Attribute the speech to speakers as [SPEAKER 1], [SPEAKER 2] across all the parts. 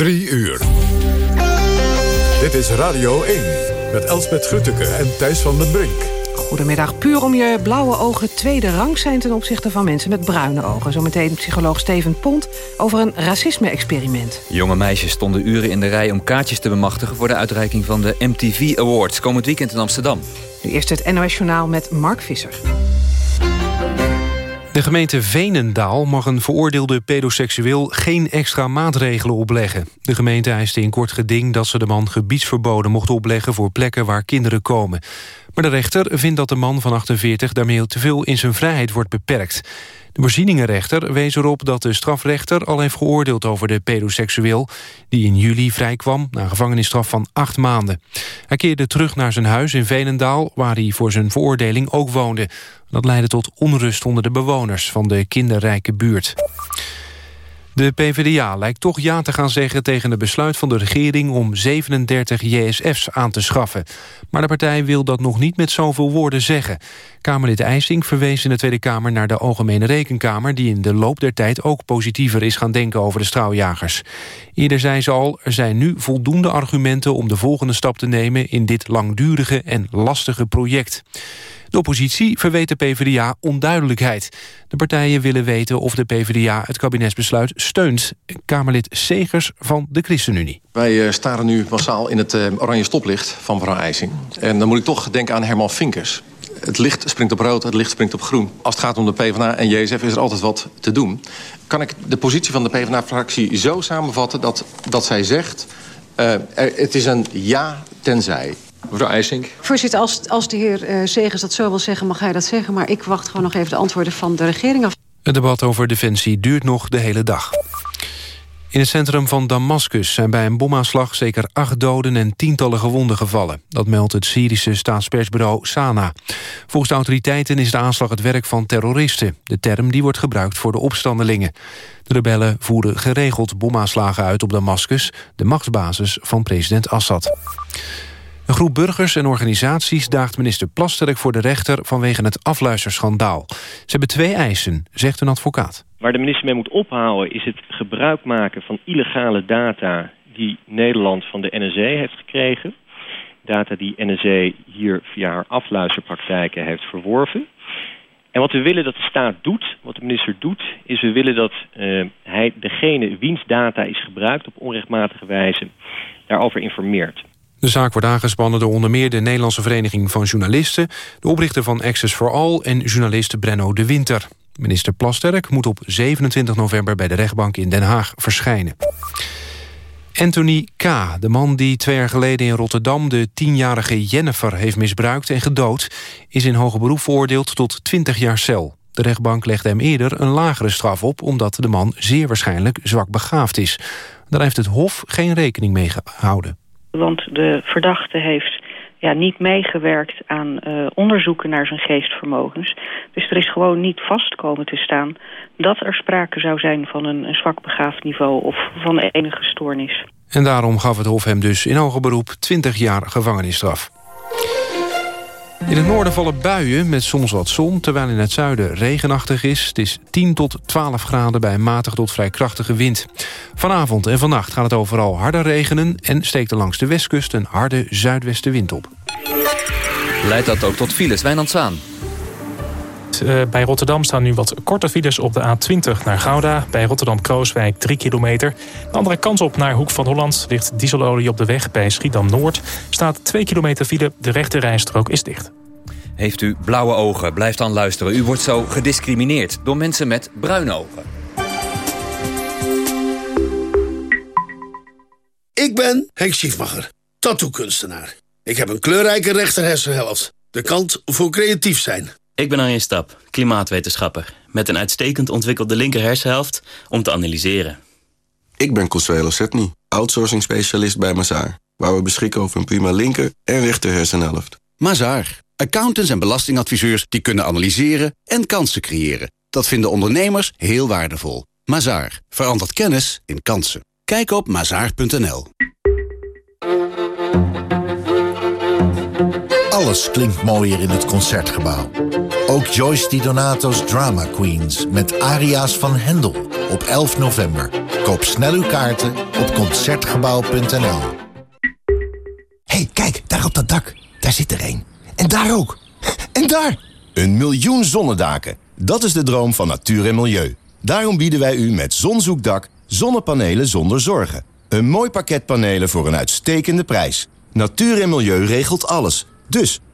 [SPEAKER 1] 3 uur. Dit is Radio 1 met Elsbeth Grutteke en Thijs van den Brink.
[SPEAKER 2] Goedemiddag. Puur om je blauwe ogen tweede rang zijn... ten opzichte van mensen met bruine ogen. Zometeen psycholoog Steven Pont over een racisme-experiment.
[SPEAKER 3] Jonge meisjes stonden uren in de rij om kaartjes te bemachtigen... voor de uitreiking van de MTV Awards komend weekend in Amsterdam.
[SPEAKER 2] Nu eerst het NOS Journaal met Mark Visser.
[SPEAKER 4] De gemeente Venendaal mag een veroordeelde pedoseksueel geen extra maatregelen opleggen. De gemeente eiste in kort geding dat ze de man gebiedsverboden mocht opleggen voor plekken waar kinderen komen. Maar de rechter vindt dat de man van 48 daarmee te veel in zijn vrijheid wordt beperkt. De voorzieningenrechter wees erop dat de strafrechter al heeft geoordeeld over de pedoseksueel... die in juli vrijkwam na een gevangenisstraf van acht maanden. Hij keerde terug naar zijn huis in Venendaal... waar hij voor zijn veroordeling ook woonde. Dat leidde tot onrust onder de bewoners van de kinderrijke buurt. De PvdA lijkt toch ja te gaan zeggen tegen het besluit van de regering om 37 JSF's aan te schaffen. Maar de partij wil dat nog niet met zoveel woorden zeggen. Kamerlid IJsing verwees in de Tweede Kamer naar de Algemene Rekenkamer... die in de loop der tijd ook positiever is gaan denken over de straaljagers. Eerder zei ze al, er zijn nu voldoende argumenten om de volgende stap te nemen... in dit langdurige en lastige project. De oppositie verweet de PvdA onduidelijkheid. De partijen willen weten of de PvdA het kabinetsbesluit steunt. Kamerlid Segers van de ChristenUnie.
[SPEAKER 5] Wij uh, staren nu massaal in het uh, oranje stoplicht van mevrouw IJsing. En dan moet ik toch denken aan Herman Vinkers. Het licht springt op rood, het licht springt op groen. Als het gaat om de PvdA en JSF is er altijd wat te doen. Kan ik de positie van de PvdA-fractie zo samenvatten dat, dat zij zegt... Uh, het is een ja tenzij. Mevrouw IJsink.
[SPEAKER 6] Voorzitter, als, als de heer uh, Segers dat zo wil zeggen, mag hij dat zeggen. Maar ik wacht gewoon nog even de antwoorden van de regering af.
[SPEAKER 4] Het debat over defensie duurt nog de hele dag. In het centrum van Damascus zijn bij een bomaanslag zeker acht doden en tientallen gewonden gevallen. Dat meldt het Syrische staatspersbureau Sana. Volgens de autoriteiten is de aanslag het werk van terroristen. De term die wordt gebruikt voor de opstandelingen. De rebellen voeren geregeld bomaanslagen uit op Damascus, de machtsbasis van president Assad. Een groep burgers en organisaties daagt minister Plasterk voor de rechter vanwege het afluisterschandaal. Ze hebben twee eisen, zegt een advocaat.
[SPEAKER 7] Waar de minister mee moet ophouden is het gebruik maken van illegale data die Nederland van de NSE heeft gekregen. Data die NSE hier via haar afluisterpraktijken heeft verworven. En wat we willen dat de staat doet, wat de minister doet, is we willen dat uh, hij degene wiens data is gebruikt op onrechtmatige wijze daarover informeert.
[SPEAKER 4] De zaak wordt aangespannen door onder meer de Nederlandse Vereniging van Journalisten... de oprichter van Access for All en journalist Brenno de Winter. Minister Plasterk moet op 27 november bij de rechtbank in Den Haag verschijnen. Anthony K., de man die twee jaar geleden in Rotterdam... de tienjarige Jennifer heeft misbruikt en gedood... is in hoger beroep veroordeeld tot 20 jaar cel. De rechtbank legde hem eerder een lagere straf op... omdat de man zeer waarschijnlijk zwak begaafd is. Daar heeft het Hof geen rekening mee gehouden.
[SPEAKER 8] Want de verdachte heeft ja, niet meegewerkt aan uh, onderzoeken naar zijn geestvermogens. Dus er is gewoon niet vast komen te staan dat er sprake zou zijn van een, een zwak begaafd niveau of van enige stoornis.
[SPEAKER 4] En daarom gaf het Hof hem dus in hoger beroep 20 jaar gevangenisstraf. In het noorden vallen buien met soms wat zon, terwijl in het zuiden regenachtig is. Het is 10 tot 12 graden bij een matig tot vrij krachtige wind. Vanavond en vannacht gaat het overal harder regenen... en steekt er langs de westkust een harde zuidwestenwind op.
[SPEAKER 3] Leidt dat ook tot files? Wijnand Zwaan.
[SPEAKER 9] Uh, bij Rotterdam staan nu wat korte files op de A20 naar Gouda. Bij Rotterdam-Krooswijk 3 kilometer. De andere kant op naar Hoek van Holland ligt dieselolie op de weg bij Schiedam-Noord. Staat 2 kilometer file, de rechte rijstrook is dicht.
[SPEAKER 3] Heeft u blauwe ogen, blijf dan luisteren. U wordt zo gediscrimineerd door mensen met bruine ogen.
[SPEAKER 10] Ik ben Henk Schiefmacher, tattoo-kunstenaar. Ik heb een kleurrijke rechterhersenhelft. De kant voor creatief zijn.
[SPEAKER 11] Ik ben Arjen Stap, klimaatwetenschapper. Met een uitstekend ontwikkelde linker hersenhelft om te analyseren.
[SPEAKER 12] Ik ben Consuelo Setny, outsourcing specialist bij Mazaar. Waar we beschikken over een prima linker en rechter hersenhelft.
[SPEAKER 13] Mazaar. Accountants en belastingadviseurs die kunnen analyseren en kansen creëren. Dat vinden ondernemers heel waardevol. Mazaar. Verandert kennis in kansen. Kijk op mazaar.nl.
[SPEAKER 14] Alles klinkt mooier in het Concertgebouw. Ook Joyce Di Donato's Drama Queens met aria's van Hendel op 11 november. Koop snel uw kaarten op Concertgebouw.nl
[SPEAKER 15] hey, kijk, daar op dat dak. Daar zit er één. En daar ook. En daar!
[SPEAKER 16] Een miljoen zonnedaken. Dat is de droom van natuur en milieu. Daarom bieden wij u met Zonzoekdak zonnepanelen zonder zorgen. Een mooi pakket panelen voor een uitstekende prijs. Natuur en milieu regelt alles. Dus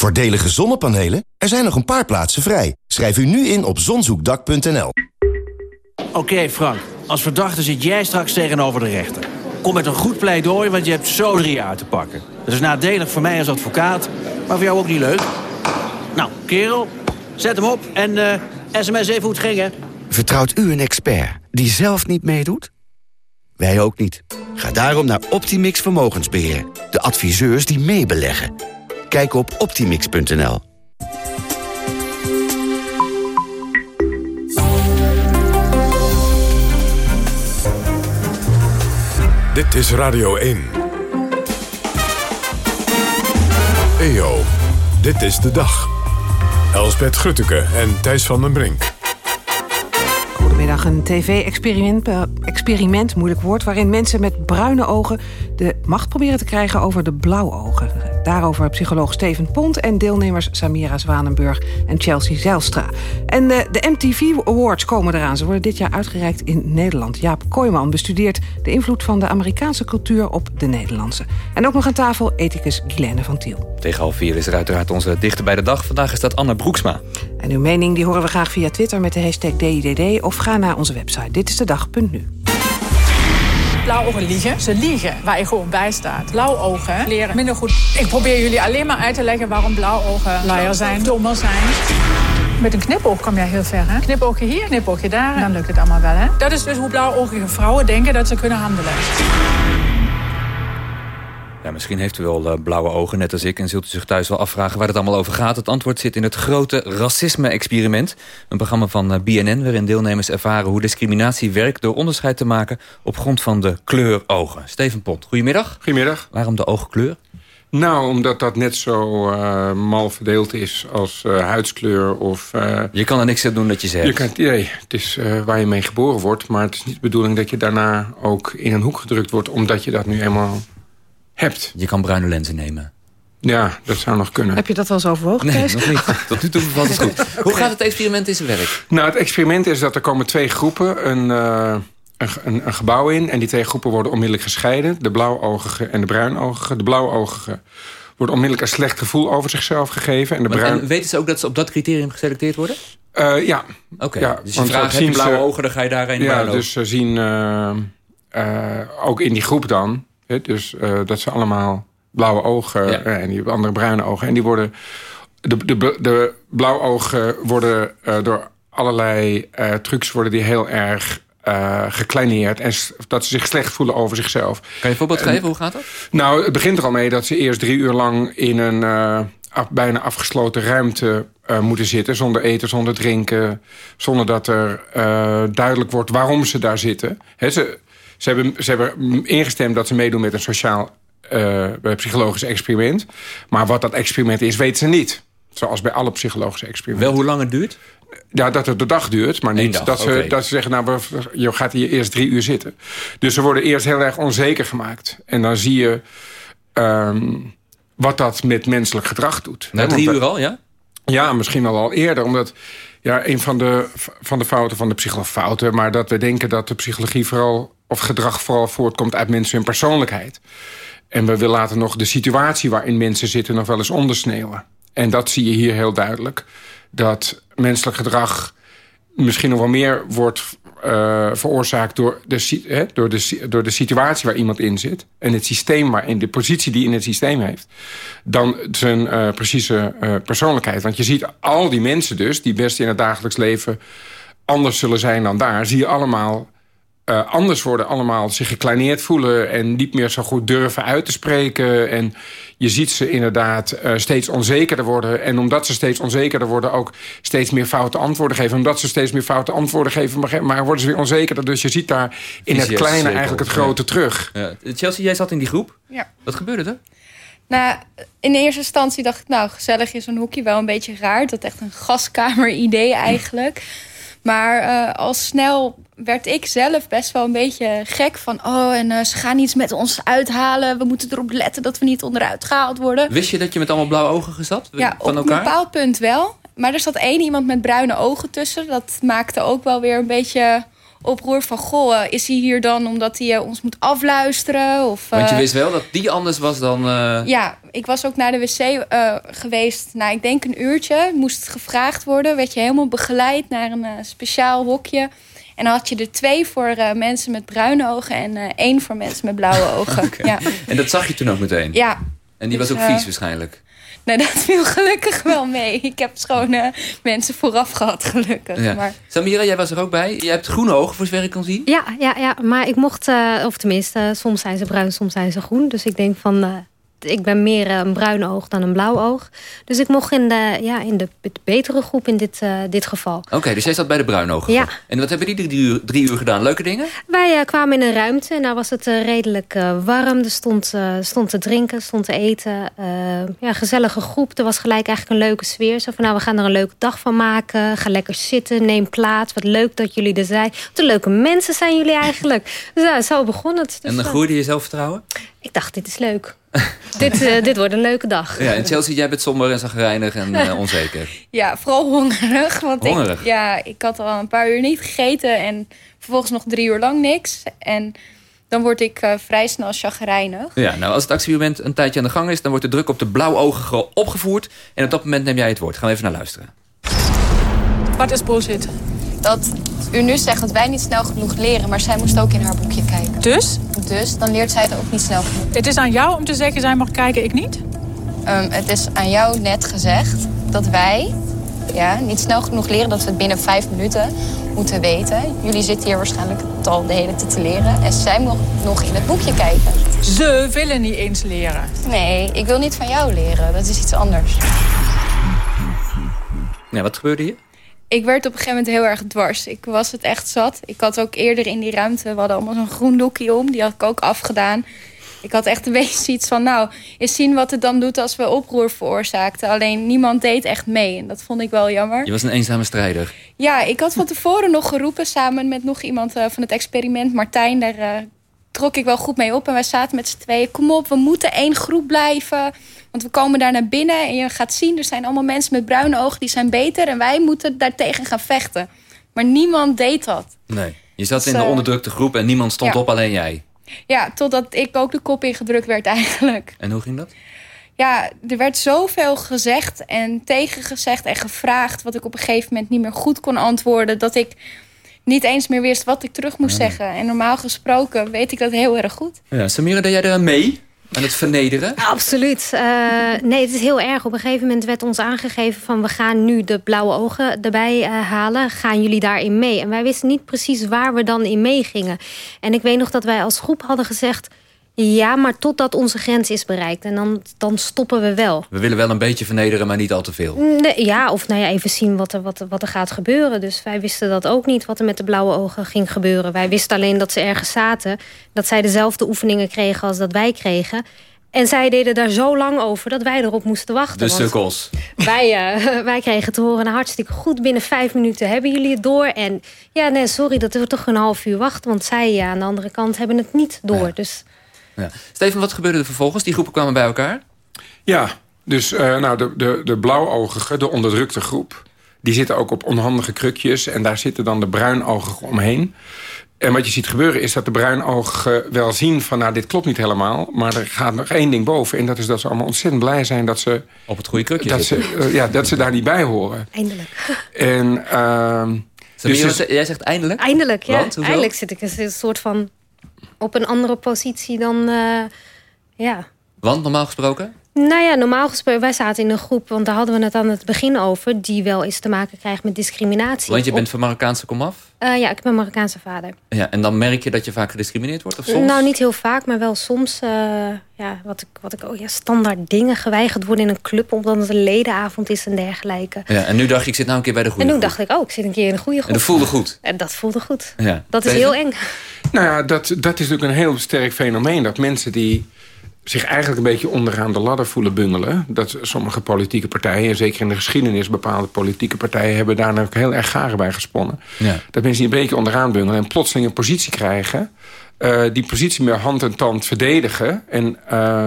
[SPEAKER 16] Voordelige zonnepanelen? Er zijn nog een paar plaatsen vrij. Schrijf u nu in op zonzoekdak.nl.
[SPEAKER 17] Oké Frank, als verdachte zit jij straks tegenover de rechter. Kom met een goed pleidooi, want je hebt zo drie jaar te pakken. Dat is nadelig voor mij als advocaat, maar voor jou ook niet leuk. Nou, kerel, zet hem op en uh, sms even hoe het ging, hè.
[SPEAKER 18] Vertrouwt u een expert die zelf niet meedoet? Wij ook niet. Ga daarom naar Optimix Vermogensbeheer. De adviseurs die meebeleggen. Kijk op optimix.nl.
[SPEAKER 1] Dit is Radio 1. EO, dit is de dag. Elsbeth Grutteke en Thijs van den Brink.
[SPEAKER 2] Goedemiddag, een tv-experiment, eh, experiment, moeilijk woord... waarin mensen met bruine ogen de macht proberen te krijgen over de blauwe ogen. Daarover psycholoog Steven Pont en deelnemers Samira Zwanenburg en Chelsea Zijlstra. En de, de MTV Awards komen eraan. Ze worden dit jaar uitgereikt in Nederland. Jaap Kooijman bestudeert de invloed van de Amerikaanse cultuur op de Nederlandse. En ook nog aan tafel ethicus Guilaine van Tiel.
[SPEAKER 3] Tegen half vier is er uiteraard onze dichter bij de dag. Vandaag is dat Anne Broeksma.
[SPEAKER 2] En uw mening die horen we graag via Twitter met de hashtag DIDD... of ga naar onze website Dit is de dag.nu.
[SPEAKER 19] Blauwe liegen. Ze liegen waar je gewoon bij staat. Blauwogen leren minder goed. Ik probeer jullie alleen maar uit te leggen waarom blauwogen luier zijn, dommer zijn. Met een knipoog kom jij heel ver, hè? Knipoogje hier, knipoogje daar. En dan lukt het allemaal wel, hè? Dat is dus hoe blauwogige vrouwen denken dat ze kunnen handelen.
[SPEAKER 3] Ja, misschien heeft u wel uh, blauwe ogen, net als ik... en zult u zich thuis wel afvragen waar het allemaal over gaat. Het antwoord zit in het grote racisme-experiment. Een programma van uh, BNN waarin deelnemers ervaren hoe discriminatie werkt... door onderscheid te maken op grond van de kleur ogen. Steven Pot, goedemiddag.
[SPEAKER 20] Goedemiddag.
[SPEAKER 3] Waarom de oogkleur?
[SPEAKER 20] Nou, omdat dat net zo uh, mal verdeeld is als uh, huidskleur of... Uh,
[SPEAKER 3] je kan er niks aan doen dat je zegt.
[SPEAKER 20] Je kan, nee, het is waar je mee geboren wordt. Maar het is niet de bedoeling dat je daarna ook in een hoek gedrukt wordt... omdat je dat nu eenmaal hebt.
[SPEAKER 3] Je kan bruine lenzen nemen.
[SPEAKER 20] Ja, dat zou nog kunnen.
[SPEAKER 2] Heb je dat wel eens overwogen,
[SPEAKER 3] Nee, nog niet. Tot nu toe bevalt het goed. Hoe gaat het experiment in zijn werk?
[SPEAKER 20] Nou, het experiment is dat er komen twee groepen een, uh, een, een, gebouw in. En die twee groepen worden onmiddellijk gescheiden. De blauwogige en de bruinogige. De blauwogige wordt onmiddellijk een slecht gevoel over zichzelf gegeven. En, de
[SPEAKER 3] maar,
[SPEAKER 20] bruin...
[SPEAKER 3] en weten ze ook dat ze op dat criterium geselecteerd worden?
[SPEAKER 20] Uh, ja.
[SPEAKER 3] Oké, okay.
[SPEAKER 20] ja,
[SPEAKER 3] dus je vraagt, heb je blauwe ze... ogen, dan ga je daarheen
[SPEAKER 20] Ja, dus ze zien uh, ook in die groep dan... Dus dat ze allemaal blauwe ogen ja. en die andere bruine ogen. En die worden. De, de, de blauwe ogen worden uh, door allerlei uh, trucs worden die heel erg uh, gekleineerd. En dat ze zich slecht voelen over zichzelf.
[SPEAKER 3] Kan je een voorbeeld geven? Hoe gaat dat?
[SPEAKER 20] Nou, het begint er al mee dat ze eerst drie uur lang in een af, bijna afgesloten ruimte moeten zitten. Zonder eten, zonder drinken. Zonder dat er duidelijk wordt waarom ze daar zitten. He, ze, ze, hebben, ze hebben ingestemd dat ze meedoen met een sociaal uh, psychologisch experiment. Maar wat dat experiment is, weten ze niet. Zoals bij alle psychologische experimenten.
[SPEAKER 3] Wel hoe lang het duurt?
[SPEAKER 20] Ja, dat het de dag duurt, maar niet
[SPEAKER 3] dag,
[SPEAKER 20] dat, ze,
[SPEAKER 3] okay.
[SPEAKER 20] dat ze zeggen... nou, je gaat hier eerst drie uur zitten. Dus ze worden eerst heel erg onzeker gemaakt. En dan zie je um, wat dat met menselijk gedrag doet.
[SPEAKER 3] Na drie uur al, ja?
[SPEAKER 20] Ja, misschien wel al eerder. Omdat ja, een van de, van de fouten van de psychologie... fouten, maar dat we denken dat de psychologie vooral... of gedrag vooral voortkomt uit mensen hun persoonlijkheid. En we willen later nog de situatie waarin mensen zitten... nog wel eens ondersneeuwen. En dat zie je hier heel duidelijk. Dat menselijk gedrag misschien nog wel meer wordt uh, veroorzaakt... Door de, door, de, door de situatie waar iemand in zit. En het systeem waarin, de positie die in het systeem heeft. Dan zijn uh, precieze uh, persoonlijkheid. Want je ziet al die mensen dus... die best in het dagelijks leven anders zullen zijn dan daar... zie je allemaal eh, anders worden allemaal, zich gekleineerd voelen... en niet meer zo goed durven uit te spreken. En je ziet ze inderdaad uh, steeds onzekerder worden. En omdat ze steeds onzekerder worden... ook steeds meer foute antwoorden geven. Omdat ze steeds meer foute antwoorden geven... maar, maar worden ze weer onzekerder. Dus je ziet daar in het kleine eigenlijk het grote terug.
[SPEAKER 3] Ja. Chelsea, jij zat in die groep.
[SPEAKER 21] Ja.
[SPEAKER 3] Wat gebeurde er?
[SPEAKER 21] Nou, in eerste instantie dacht ik, nou, gezellig is een hoekje wel een beetje raar. Dat echt een gaskamer-idee eigenlijk. Maar uh, al snel werd ik zelf best wel een beetje gek van... oh, en uh, ze gaan iets met ons uithalen. We moeten erop letten dat we niet onderuit gehaald worden.
[SPEAKER 3] Wist je dat je met allemaal blauwe ogen zat?
[SPEAKER 21] Ja,
[SPEAKER 3] van
[SPEAKER 21] op
[SPEAKER 3] elkaar?
[SPEAKER 21] een bepaald punt wel. Maar er zat één iemand met bruine ogen tussen. Dat maakte ook wel weer een beetje oproer van... goh, is hij hier dan omdat hij uh, ons moet afluisteren? Of,
[SPEAKER 3] Want je wist wel dat die anders was dan... Uh...
[SPEAKER 21] Ja, ik was ook naar de wc geweest. Nou, ik denk een uurtje. Moest gevraagd worden. Werd je helemaal begeleid naar een speciaal hokje. En dan had je er twee voor mensen met bruine ogen... en één voor mensen met blauwe ogen. okay. ja.
[SPEAKER 3] En dat zag je toen ook meteen?
[SPEAKER 21] Ja.
[SPEAKER 3] En die dus, was ook vies waarschijnlijk?
[SPEAKER 21] Nee, dat viel gelukkig wel mee. Ik heb schone mensen vooraf gehad, gelukkig.
[SPEAKER 3] Ja.
[SPEAKER 21] Maar...
[SPEAKER 3] Samira, jij was er ook bij. Je hebt groene ogen, voor zover ik kan zien.
[SPEAKER 22] Ja, ja, ja maar ik mocht... Uh, of tenminste, soms zijn ze bruin, soms zijn ze groen. Dus ik denk van... Uh, ik ben meer een bruin oog dan een blauw oog. Dus ik mocht in de, ja, in de betere groep in dit, uh, dit geval.
[SPEAKER 3] Oké, okay, dus jij zat bij de bruin ogen.
[SPEAKER 22] Ja.
[SPEAKER 3] En wat hebben die drie uur, drie uur gedaan? Leuke dingen?
[SPEAKER 22] Wij uh, kwamen in een ruimte en daar was het uh, redelijk warm. Er stond, stond te drinken, stond te eten. ja, gezellige groep. Er was gelijk eigenlijk een leuke sfeer. Zo van, nou, we gaan er een leuke dag van maken. Ga lekker zitten, neem plaats. Wat leuk dat jullie er zijn. Wat leuke mensen zijn jullie eigenlijk. dus zo begon het. Dus,
[SPEAKER 3] en dan groeide je zelfvertrouwen?
[SPEAKER 22] Ik dacht, dit is leuk. dit, uh, dit wordt een leuke dag.
[SPEAKER 3] Ja, en Chelsea, jij bent somber en zagrijnig en uh, onzeker.
[SPEAKER 21] Ja, vooral hongerig. Want
[SPEAKER 3] hongerig?
[SPEAKER 21] Ik, ja, ik had al een paar uur niet gegeten en vervolgens nog drie uur lang niks. En dan word ik uh, vrij snel chagrijnig.
[SPEAKER 3] Ja, nou als het actiemoment een tijdje aan de gang is... dan wordt de druk op de blauwogen opgevoerd. En op dat moment neem jij het woord. Gaan we even naar luisteren.
[SPEAKER 19] Wat is bullshit?
[SPEAKER 21] Dat u nu zegt dat wij niet snel genoeg leren... maar zij moest ook in haar boekje kijken.
[SPEAKER 19] Dus?
[SPEAKER 21] Dus, dan leert zij het ook niet snel genoeg.
[SPEAKER 19] Het is aan jou om te zeggen, zij mag kijken, ik niet?
[SPEAKER 21] Um, het is aan jou net gezegd dat wij ja, niet snel genoeg leren... dat we het binnen vijf minuten moeten weten. Jullie zitten hier waarschijnlijk het al de hele tijd te leren... en zij mag nog in het boekje kijken.
[SPEAKER 19] Ze willen niet eens leren.
[SPEAKER 21] Nee, ik wil niet van jou leren. Dat is iets anders.
[SPEAKER 3] Ja, wat gebeurde hier?
[SPEAKER 21] Ik werd op een gegeven moment heel erg dwars. Ik was het echt zat. Ik had ook eerder in die ruimte... we hadden allemaal zo'n groen doekje om. Die had ik ook afgedaan. Ik had echt een beetje iets van... nou, eens zien wat het dan doet als we oproer veroorzaakten. Alleen niemand deed echt mee. En dat vond ik wel jammer.
[SPEAKER 3] Je was een eenzame strijder.
[SPEAKER 21] Ja, ik had van tevoren nog geroepen... samen met nog iemand uh, van het experiment, Martijn... daar uh, trok ik wel goed mee op. En wij zaten met z'n tweeën... kom op, we moeten één groep blijven... Want we komen daar naar binnen en je gaat zien... er zijn allemaal mensen met bruine ogen die zijn beter... en wij moeten daartegen gaan vechten. Maar niemand deed dat.
[SPEAKER 3] Nee, je zat dus, in de onderdrukte groep en niemand stond ja. op, alleen jij.
[SPEAKER 21] Ja, totdat ik ook de kop ingedrukt werd eigenlijk.
[SPEAKER 3] En hoe ging dat?
[SPEAKER 21] Ja, er werd zoveel gezegd en tegengezegd en gevraagd... wat ik op een gegeven moment niet meer goed kon antwoorden... dat ik niet eens meer wist wat ik terug moest ja. zeggen. En normaal gesproken weet ik dat heel erg goed.
[SPEAKER 3] Ja, Samira, deed jij er aan mee? Aan het vernederen?
[SPEAKER 22] Absoluut. Uh, nee, het is heel erg. Op een gegeven moment werd ons aangegeven van... we gaan nu de blauwe ogen erbij uh, halen. Gaan jullie daarin mee? En wij wisten niet precies waar we dan in meegingen. En ik weet nog dat wij als groep hadden gezegd... ja, maar totdat onze grens is bereikt. En dan, dan stoppen we wel.
[SPEAKER 3] We willen wel een beetje vernederen, maar niet al te veel.
[SPEAKER 22] Nee, ja, of nou ja, even zien wat er, wat, wat er gaat gebeuren. Dus wij wisten dat ook niet, wat er met de blauwe ogen ging gebeuren. Wij wisten alleen dat ze ergens zaten. Dat zij dezelfde oefeningen kregen als dat wij kregen. En zij deden daar zo lang over dat wij erop moesten wachten.
[SPEAKER 3] De sukkels.
[SPEAKER 22] Wij, uh, wij kregen te horen, nou, hartstikke goed. Binnen vijf minuten hebben jullie het door. En ja, nee, sorry, dat we toch een half uur wachten. Want zij ja, aan de andere kant hebben het niet door. Ja. Dus...
[SPEAKER 3] Ja. Steven, wat gebeurde er vervolgens? Die groepen kwamen bij elkaar?
[SPEAKER 20] Ja, dus uh, nou, de, de, de blauwogigen, de onderdrukte groep... die zitten ook op onhandige krukjes. En daar zitten dan de bruinogigen omheen. En wat je ziet gebeuren is dat de bruinogen wel zien van... nou, dit klopt niet helemaal, maar er gaat nog één ding boven. En dat is dat ze allemaal ontzettend blij zijn dat ze...
[SPEAKER 3] Op het goede krukje
[SPEAKER 20] dat ze, uh, Ja, dat ze daar niet bij horen.
[SPEAKER 22] Eindelijk.
[SPEAKER 20] En... Uh,
[SPEAKER 3] dus dus, jij zegt eindelijk?
[SPEAKER 22] Eindelijk, ja. Want, eindelijk zit ik een soort van op een andere positie dan... Uh, ja.
[SPEAKER 3] Want normaal gesproken?
[SPEAKER 22] Nou ja, normaal gesproken, wij zaten in een groep... want daar hadden we het aan het begin over... die wel eens te maken krijgt met discriminatie.
[SPEAKER 3] Want je bent van Marokkaanse komaf?
[SPEAKER 22] Eh, ja, ik ben Marokkaanse vader.
[SPEAKER 3] Ja, en dan merk je dat je vaak gediscrimineerd wordt? Of soms?
[SPEAKER 22] Nou, niet heel vaak, maar wel soms... eh, ja, wat ik, wat ik, oh ja, standaard dingen geweigerd worden in een club... omdat het een ledenavond is en dergelijke.
[SPEAKER 3] Ja, en nu dacht je, ik zit nou een keer bij de goede
[SPEAKER 22] En toen
[SPEAKER 3] groep.
[SPEAKER 22] dacht ik, oh, ik zit een keer in een goede groep.
[SPEAKER 3] En dat voelde goed.
[SPEAKER 22] En dat voelde goed.
[SPEAKER 3] Ja.
[SPEAKER 22] Dat is heel eng.
[SPEAKER 20] Nou ja, dat, dat is natuurlijk een heel sterk fenomeen. Dat mensen die zich eigenlijk een beetje onderaan de ladder voelen bungelen. Dat sommige politieke partijen, en zeker in de geschiedenis... bepaalde politieke partijen hebben daar ook heel erg garen bij gesponnen.
[SPEAKER 3] Ja.
[SPEAKER 20] Dat mensen die een beetje onderaan bungelen en plotseling een positie krijgen... eh, die positie met hand en tand verdedigen... en eh,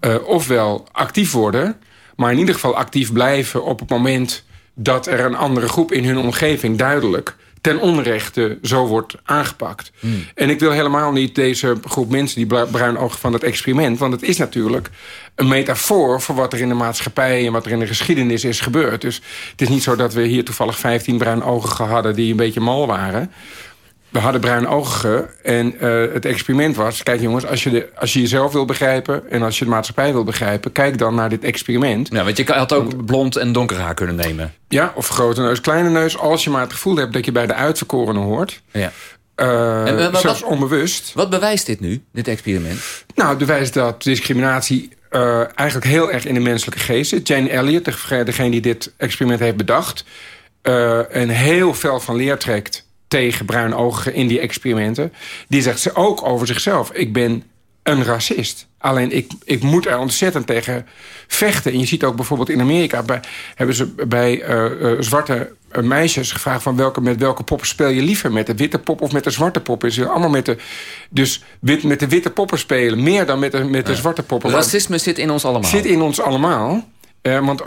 [SPEAKER 20] eh, ofwel actief worden, maar in ieder geval actief blijven... op het moment dat er een andere groep in hun omgeving duidelijk ten onrechte zo wordt aangepakt. En ik wil helemaal niet deze groep mensen... die bru- bruin ogen van het experiment... want het is natuurlijk een metafoor voor wat er in de maatschappij... en wat er in de geschiedenis is gebeurd. Dus het is niet zo dat we hier toevallig 15 bruin ogen hadden... die een beetje mal waren. We hadden bruin ogen en eh, het experiment was... kijk jongens, als je, de, als je jezelf wil begrijpen... en als je de maatschappij wil begrijpen... kijk dan naar dit experiment.
[SPEAKER 3] Ja, want je had ook blond en donker haar kunnen nemen.
[SPEAKER 20] Ja, of grote neus, kleine neus. Als je maar het gevoel hebt dat je bij de uitverkorenen hoort.
[SPEAKER 3] Ja.
[SPEAKER 20] Eh,
[SPEAKER 3] En, eh, maar
[SPEAKER 20] zelfs
[SPEAKER 3] wat-
[SPEAKER 20] onbewust.
[SPEAKER 3] Wat bewijst dit nu, dit experiment?
[SPEAKER 20] Nou, het bewijst dat discriminatie eigenlijk heel erg in de menselijke geest zit. Jane Elliott, de- degene die dit experiment heeft bedacht... een heel fel van leer trekt tegen bruinogigen in die experimenten. Die zegt ze ook over zichzelf. Ik ben een racist. Alleen ik, ik moet er ontzettend tegen vechten. En je ziet ook bijvoorbeeld in Amerika... Bij, hebben ze bij eh, eh, zwarte eh, meisjes gevraagd... van welke, met welke pop speel je liever? Met de witte pop of met de zwarte pop? Ze allemaal met de, dus wit, met de witte poppen spelen. Meer dan met de, met de zwarte poppen.
[SPEAKER 3] Racisme zit in ons allemaal.
[SPEAKER 20] Zit in ons allemaal. Want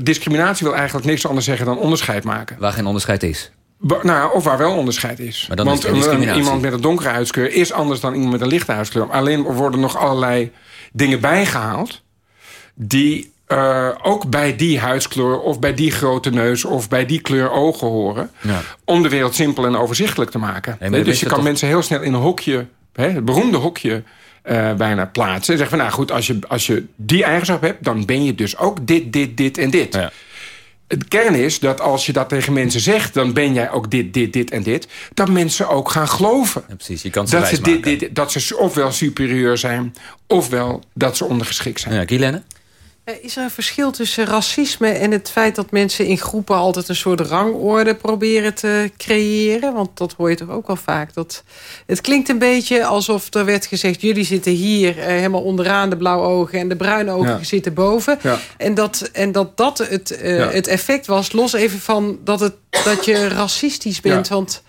[SPEAKER 20] discriminatie wil eigenlijk niks anders zeggen dan onderscheid maken.
[SPEAKER 3] Waar geen onderscheid is.
[SPEAKER 20] Nou, of waar wel onderscheid is.
[SPEAKER 3] Maar dan
[SPEAKER 20] Want
[SPEAKER 3] is
[SPEAKER 20] een- iemand met een donkere huidskleur is anders dan iemand met een lichte huidskleur. Alleen er worden nog allerlei dingen bijgehaald... die eh, ook bij die huidskleur of bij die grote neus... of bij die kleur ogen horen...
[SPEAKER 3] Ja.
[SPEAKER 20] om de wereld simpel en overzichtelijk te maken.
[SPEAKER 3] Nee,
[SPEAKER 20] dus je kan
[SPEAKER 3] toch-
[SPEAKER 20] mensen heel snel in een hokje... Hè, het beroemde hokje eh, bijna plaatsen. En zeggen van, nou goed, als je, als je die eigenschap hebt... dan ben je dus ook dit, dit, dit en dit. Het kern is dat als je dat tegen mensen zegt... dan ben jij ook dit, dit, dit en dit... dat mensen ook gaan geloven.
[SPEAKER 3] precies, je kan ze
[SPEAKER 20] dat, ze dit, dit, dat ze ofwel superieur zijn... ofwel dat ze ondergeschikt zijn.
[SPEAKER 3] Ja?
[SPEAKER 2] Eh, Is er een verschil tussen racisme en het feit dat mensen in groepen altijd een soort rangorde proberen te creëren? Want dat hoor je toch ook wel vaak. Dat, het klinkt een beetje alsof er werd gezegd: jullie zitten hier eh, helemaal onderaan de blauwe ogen en de bruine ogen
[SPEAKER 20] Ja.
[SPEAKER 2] zitten boven.
[SPEAKER 20] Ja.
[SPEAKER 2] En dat, en dat, dat het, eh,
[SPEAKER 20] Ja.
[SPEAKER 2] het effect was, los even van dat, het, dat je racistisch bent.
[SPEAKER 20] Ja.
[SPEAKER 2] Want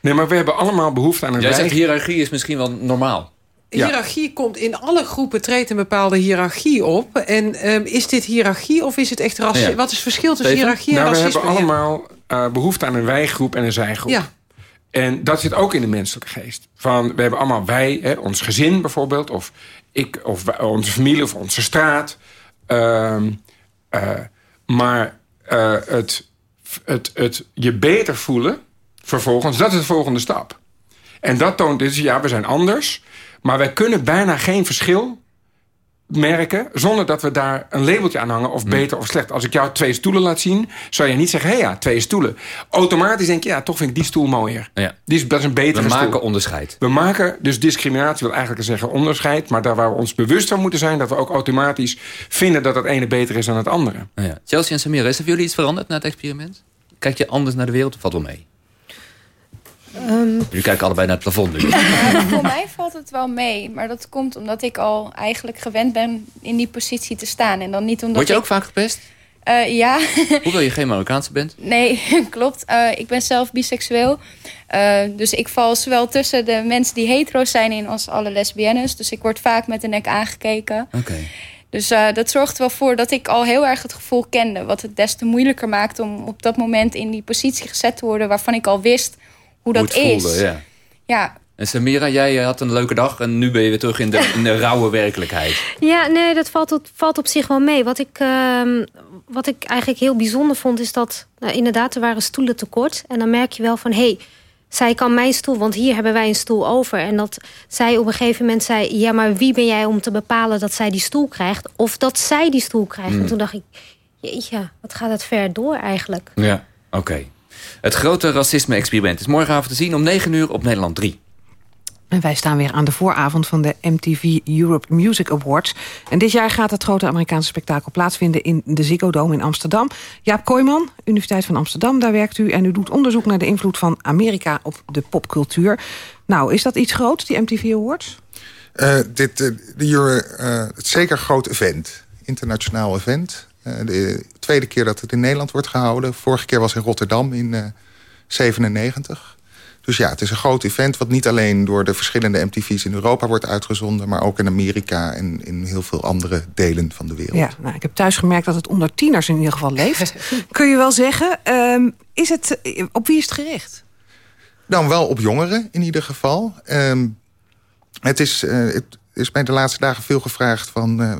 [SPEAKER 20] Nee, maar we hebben allemaal behoefte aan een
[SPEAKER 3] Jij zegt hiërarchie is misschien wel normaal.
[SPEAKER 20] Ja.
[SPEAKER 2] Hiërarchie komt in alle groepen treedt een bepaalde hiërarchie op. En ehm, is dit hiërarchie of is het echt racisme?
[SPEAKER 20] Ja.
[SPEAKER 2] Wat is het verschil tussen
[SPEAKER 20] Steven?
[SPEAKER 2] hiërarchie en
[SPEAKER 20] nou,
[SPEAKER 2] racisme?
[SPEAKER 20] We hebben allemaal eh, behoefte aan een wijgroep en een zijgroep.
[SPEAKER 2] Ja.
[SPEAKER 20] En dat zit ook in de menselijke geest. Van, we hebben allemaal wij, hè, ons gezin bijvoorbeeld... of, ik, of wij- onze familie of onze straat. Ehm, eh, maar eh, het, het, het je beter voelen vervolgens, dat is de volgende stap. En dat toont dus, ja, we zijn anders... maar wij kunnen bijna geen verschil merken... zonder dat we daar een labeltje aan hangen, of beter of slecht. Als ik jou twee stoelen laat zien, zou je niet zeggen... hé ja, twee stoelen. Automatisch denk je, ja, toch vind ik die stoel mooier.
[SPEAKER 3] Ja.
[SPEAKER 20] Die is, dat is een betere
[SPEAKER 3] We
[SPEAKER 20] stoel.
[SPEAKER 3] maken onderscheid.
[SPEAKER 20] We maken dus discriminatie, wil eigenlijk zeggen onderscheid... maar daar waar we ons bewust van moeten zijn... dat we ook automatisch vinden dat het ene beter is dan het andere.
[SPEAKER 3] Nou ja. Chelsea en is er voor jullie iets veranderd na het experiment? Kijk je anders naar de wereld of valt wel mee?
[SPEAKER 21] Ehm,
[SPEAKER 3] Jullie kijken allebei naar het plafond nu.
[SPEAKER 21] Voor mij valt het wel mee. Maar dat komt omdat ik al eigenlijk gewend ben in die positie te staan. En dan niet omdat
[SPEAKER 3] Word je
[SPEAKER 21] ik-
[SPEAKER 3] ook vaak gepest?
[SPEAKER 21] Eh, ja,
[SPEAKER 3] Hoewel je geen Marokkaanse bent?
[SPEAKER 21] nee, klopt. Eh, ik ben zelf biseksueel. Eh, dus ik val zowel tussen de mensen die hetero zijn in als alle lesbiennes. Dus ik word vaak met de nek aangekeken.
[SPEAKER 3] Oké.
[SPEAKER 21] Dus eh, dat zorgt er wel voor dat ik al heel erg het gevoel kende. Wat het des te moeilijker maakt om op dat moment in die positie gezet te worden... waarvan ik al wist hoe dat
[SPEAKER 3] Hoe het
[SPEAKER 21] is.
[SPEAKER 3] voelde, ja.
[SPEAKER 21] Ja,
[SPEAKER 3] En Samira, jij had een leuke dag en nu ben je weer terug in de, in de rauwe werkelijkheid.
[SPEAKER 22] Ja, nee, dat valt, op- valt op zich wel mee. Wat ik, ehm, wat ik eigenlijk heel bijzonder vond, is dat nou, inderdaad, er waren stoelen tekort. En dan merk je wel van, hé, hey, zij kan mijn stoel, want hier hebben wij een stoel over. En dat zij op een gegeven moment zei... ja, maar wie ben jij om te bepalen dat zij die stoel krijgt... of dat zij die stoel krijgt?
[SPEAKER 3] Hmm.
[SPEAKER 22] En toen dacht ik, jeetje, wat gaat het ver door eigenlijk?
[SPEAKER 3] Ja, oké. Het grote racisme-experiment is morgenavond te zien om 9 uur op Nederland 3.
[SPEAKER 2] En wij staan weer aan de vooravond van de MTV Europe Music Awards. En dit jaar gaat het grote Amerikaanse spektakel plaatsvinden... in de Ziggo Dome in Amsterdam. Jaap Kooijman, Universiteit van Amsterdam, daar werkt u... en u doet onderzoek naar de invloed van Amerika op de popcultuur. Nou, is dat iets groots, die MTV Awards?
[SPEAKER 23] Uh, dit, uh, de Euro, uh, het is zeker groot event. Internationaal event. De tweede keer dat het in Nederland wordt gehouden. Vorige keer was in Rotterdam in 97. Dus ja, het is een groot event wat niet alleen door de verschillende MTV's in Europa wordt uitgezonden... maar ook in Amerika en in heel veel andere delen van de wereld.
[SPEAKER 2] Ja, nou, ik heb thuis gemerkt dat het onder tieners in ieder geval leeft. Kun je wel zeggen, um, is het, op wie is het gericht?
[SPEAKER 23] Dan wel op jongeren in ieder geval. Um, het, is, uh, het is mij de laatste dagen veel gevraagd van... Uh,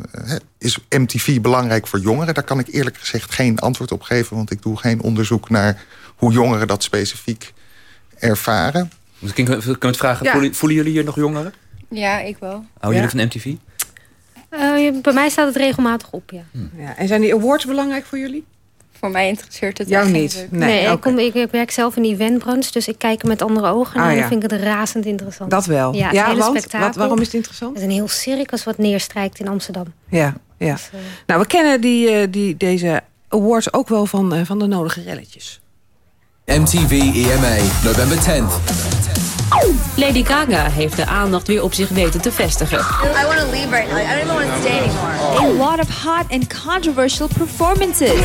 [SPEAKER 23] is MTV belangrijk voor jongeren? Daar kan ik eerlijk gezegd geen antwoord op geven... want ik doe geen onderzoek naar hoe jongeren dat specifiek ervaren.
[SPEAKER 3] Misschien kunnen we het vragen, ja. voelen, voelen, jullie hier nog jongeren?
[SPEAKER 21] Ja, ik wel.
[SPEAKER 3] Houden
[SPEAKER 21] ja.
[SPEAKER 3] jullie van MTV?
[SPEAKER 22] Uh, bij mij staat het regelmatig op, ja.
[SPEAKER 2] Hm. ja. En zijn die awards belangrijk voor jullie?
[SPEAKER 21] Voor mij interesseert het
[SPEAKER 2] jou niet.
[SPEAKER 22] Nee, nee okay. ik, kom, ik, ik, werk zelf in die eventbranche, dus ik kijk er met andere ogen naar. Ah, ja. En vind ik het razend interessant.
[SPEAKER 2] Dat wel.
[SPEAKER 22] Ja,
[SPEAKER 2] ja want, wat, waarom is het interessant?
[SPEAKER 22] Het is een heel circus wat neerstrijkt in Amsterdam.
[SPEAKER 2] Ja, ja. Dus, uh... nou, we kennen die, die, deze awards ook wel van, uh, van de nodige relletjes.
[SPEAKER 24] MTV EMA, november 10th.
[SPEAKER 25] Lady Gaga heeft de aandacht weer op zich weten te vestigen.
[SPEAKER 26] I want to leave right now. I don't even want to stay anymore.
[SPEAKER 27] A lot of hot and controversial performances.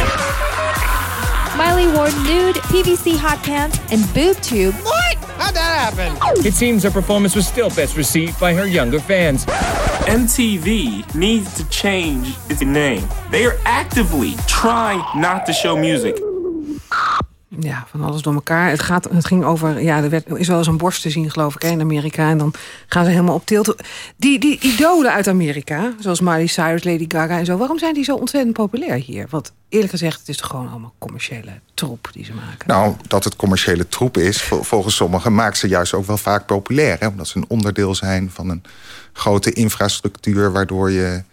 [SPEAKER 27] Miley wore nude, PVC hot pants, and boob tube.
[SPEAKER 28] What? How'd that happen?
[SPEAKER 29] It seems her performance was still best received by her younger fans.
[SPEAKER 30] MTV needs to change its name. They are actively trying not to show music.
[SPEAKER 2] Ja, van alles door elkaar. Het, gaat, het ging over, ja, er werd, is wel eens een borst te zien, geloof ik, in Amerika. En dan gaan ze helemaal op tilt. Die, die idolen uit Amerika, zoals Miley Cyrus, Lady Gaga en zo... waarom zijn die zo ontzettend populair hier? Want eerlijk gezegd, het is toch gewoon allemaal commerciële troep die ze maken.
[SPEAKER 23] Nou, dat het commerciële troep is, volgens sommigen... maakt ze juist ook wel vaak populair. Hè? Omdat ze een onderdeel zijn van een grote infrastructuur... waardoor je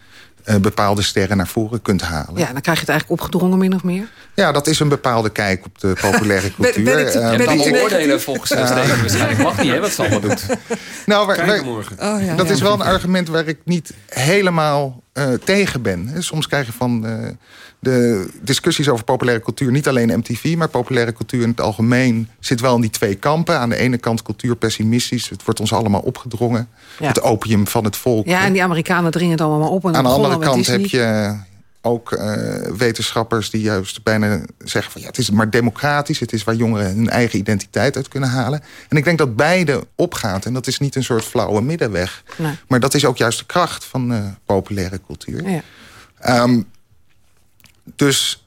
[SPEAKER 23] uh, bepaalde sterren naar voren kunt halen.
[SPEAKER 2] Ja, dan krijg je het eigenlijk opgedrongen min of meer.
[SPEAKER 23] Ja, dat is een bepaalde kijk op de populaire cultuur.
[SPEAKER 3] ben, ben ik, uh, ben ik oordelen volgens uh, waarschijnlijk. Mag niet, hè, wat ze allemaal doet.
[SPEAKER 23] Nou, waar, waar, oh, ja, dat ja. is wel een argument waar ik niet helemaal uh, tegen ben. Soms krijg je van uh, de discussies over populaire cultuur... niet alleen MTV, maar populaire cultuur in het algemeen... zit wel in die twee kampen. Aan de ene kant cultuur pessimistisch. Het wordt ons allemaal opgedrongen. Ja. Het opium van het volk.
[SPEAKER 2] Ja, en die Amerikanen dringen het allemaal op. En
[SPEAKER 23] Aan de andere kant heb je ook uh, wetenschappers die juist bijna zeggen... van ja, het is maar democratisch. Het is waar jongeren hun eigen identiteit uit kunnen halen. En ik denk dat beide opgaat. En dat is niet een soort flauwe middenweg. Nee. Maar dat is ook juist de kracht van uh, populaire cultuur. Ja. Um, dus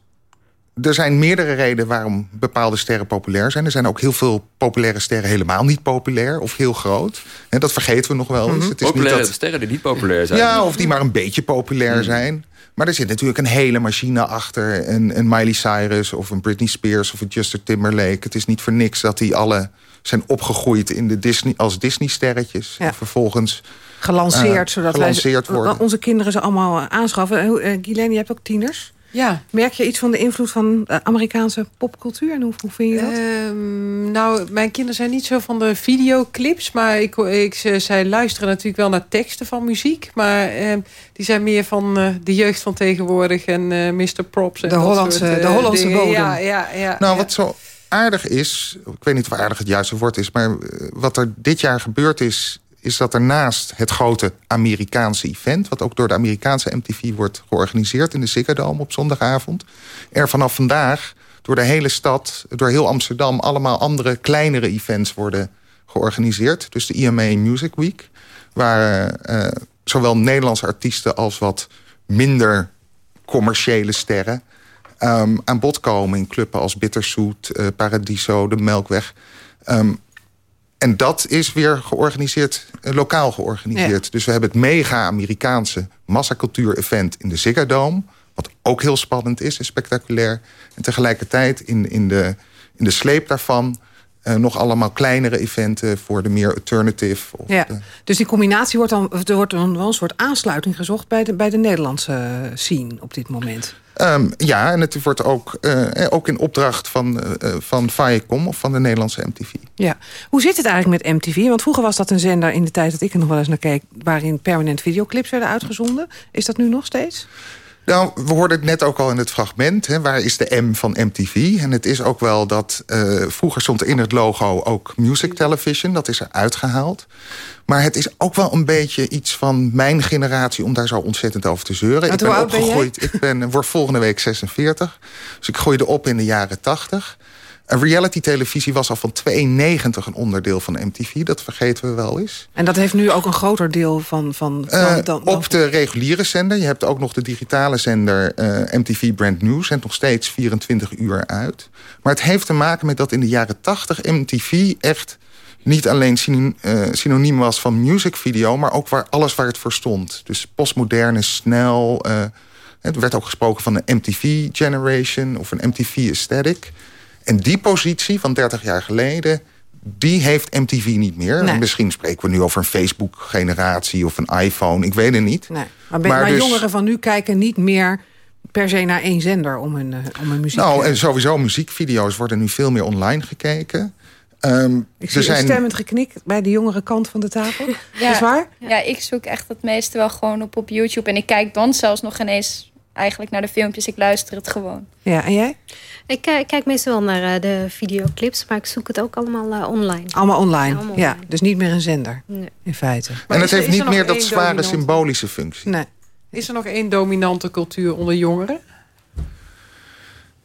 [SPEAKER 23] er zijn meerdere redenen waarom bepaalde sterren populair zijn. Er zijn ook heel veel populaire sterren helemaal niet populair of heel groot. En dat vergeten we nog wel eens.
[SPEAKER 3] Mm -hmm.
[SPEAKER 23] het is
[SPEAKER 3] populaire
[SPEAKER 23] niet dat...
[SPEAKER 3] sterren die niet populair zijn.
[SPEAKER 23] Ja, of die maar een beetje populair mm. zijn. Maar er zit natuurlijk een hele machine achter. Een, een Miley Cyrus of een Britney Spears of een Justin Timberlake. Het is niet voor niks dat die alle zijn opgegroeid in de Disney, als Disney-sterretjes. Ja. En vervolgens
[SPEAKER 2] gelanceerd,
[SPEAKER 23] uh,
[SPEAKER 2] zodat
[SPEAKER 23] gelanceerd
[SPEAKER 2] wij,
[SPEAKER 23] worden.
[SPEAKER 2] onze kinderen ze allemaal aanschaffen. Uh, Guylaine, je hebt ook tieners.
[SPEAKER 31] Ja.
[SPEAKER 2] Merk je iets van de invloed van de Amerikaanse popcultuur? En hoe, hoe vind je dat?
[SPEAKER 31] Um, nou, mijn kinderen zijn niet zo van de videoclips. Maar ik, ik, ze, zij luisteren natuurlijk wel naar teksten van muziek. Maar um, die zijn meer van uh, de jeugd van tegenwoordig. En uh, Mr. Props. En
[SPEAKER 2] de Hollandse,
[SPEAKER 31] soort, uh,
[SPEAKER 2] de Hollandse
[SPEAKER 31] dingen.
[SPEAKER 2] bodem.
[SPEAKER 31] Ja, ja, ja,
[SPEAKER 23] nou,
[SPEAKER 31] ja.
[SPEAKER 23] wat zo aardig is... Ik weet niet of aardig het juiste woord is... maar wat er dit jaar gebeurd is is dat er naast het grote Amerikaanse event... wat ook door de Amerikaanse MTV wordt georganiseerd... in de Ziggo op zondagavond... er vanaf vandaag door de hele stad, door heel Amsterdam... allemaal andere kleinere events worden georganiseerd. Dus de IMA Music Week... waar uh, zowel Nederlandse artiesten als wat minder commerciële sterren... Um, aan bod komen in clubben als Bitterzoet, uh, Paradiso, de Melkweg... Um, en dat is weer georganiseerd, uh, lokaal georganiseerd. Ja. Dus we hebben het mega-Amerikaanse massacultuur-event in de Ziggo Dome... wat ook heel spannend is en spectaculair. En tegelijkertijd in, in, de, in de sleep daarvan... eh, nog allemaal kleinere eventen voor de meer alternative. Of
[SPEAKER 2] Ja.
[SPEAKER 23] de-
[SPEAKER 2] Dus die combinatie wordt dan, er wordt dan wel een soort aansluiting gezocht bij de, bij de Nederlandse eh, scene op dit moment.
[SPEAKER 23] Ehm, ja, en het wordt ook, eh, ook in opdracht van, eh, van Viacom of van de Nederlandse MTV.
[SPEAKER 2] Ja. Hoe zit het eigenlijk met MTV? Want vroeger was dat een zender in de tijd dat ik er nog wel eens naar keek... waarin permanent videoclips werden uitgezonden. Is dat nu nog steeds?
[SPEAKER 23] Nou, we hoorden het net ook al in het fragment. Hè, waar is de M van MTV? En het is ook wel dat... eh, vroeger stond in het logo ook Music Television. Dat is er uitgehaald. Maar het is ook wel een beetje iets van mijn generatie... om daar zo ontzettend over te zeuren. Ik ben opgegroeid. ik ben, word volgende week 46. Dus ik groeide op in de jaren 80. Reality televisie was al van 92 een onderdeel van MTV. Dat vergeten we wel eens.
[SPEAKER 2] En dat heeft nu ook een groter deel van... van, van
[SPEAKER 23] Eh,
[SPEAKER 2] dan, dan-
[SPEAKER 23] op de reguliere zender. Je hebt ook nog de digitale zender eh, MTV Brand New. Zendt nog steeds 24 uur uit. Maar het heeft te maken met dat in de jaren 80 MTV echt niet alleen eh, synoniem was van music video... maar ook waar, alles waar het voor stond. Dus postmoderne, snel. eh, er werd ook gesproken van een MTV generation of een MTV aesthetic. En die positie van 30 jaar geleden... die heeft MTV niet meer.
[SPEAKER 2] Nee.
[SPEAKER 23] En misschien spreken we nu over een Facebook-generatie of een iPhone. Ik weet het niet.
[SPEAKER 2] Nee. Maar, ben, maar
[SPEAKER 23] dus-
[SPEAKER 2] jongeren van nu kijken niet meer per se naar één zender... om hun, eh, om hun muziek...
[SPEAKER 23] Nou, en sowieso muziekvideo's worden nu veel meer online gekeken. Ehm,
[SPEAKER 2] ik
[SPEAKER 23] er
[SPEAKER 2] zie
[SPEAKER 23] zijn...
[SPEAKER 2] een stemmend geknik bij de jongere kant van de tafel.
[SPEAKER 21] Ja,
[SPEAKER 2] Is waar?
[SPEAKER 21] Ja, ik zoek echt het meeste wel gewoon op op YouTube. En ik kijk dan zelfs nog ineens eigenlijk naar de filmpjes. Ik luister het gewoon.
[SPEAKER 2] Ja, en jij?
[SPEAKER 22] Ik eh, kijk meestal wel naar eh, de videoclips, maar ik zoek het ook allemaal eh, online.
[SPEAKER 2] Allemaal online.
[SPEAKER 22] Allemaal
[SPEAKER 2] Ja, dus niet meer een zender.
[SPEAKER 22] Nee.
[SPEAKER 2] In feite.
[SPEAKER 23] en het
[SPEAKER 31] is
[SPEAKER 23] heeft
[SPEAKER 31] is er
[SPEAKER 23] niet meer dat zware
[SPEAKER 31] dominante?
[SPEAKER 23] symbolische functie.
[SPEAKER 2] Nee.
[SPEAKER 31] Is er nog één dominante cultuur onder jongeren?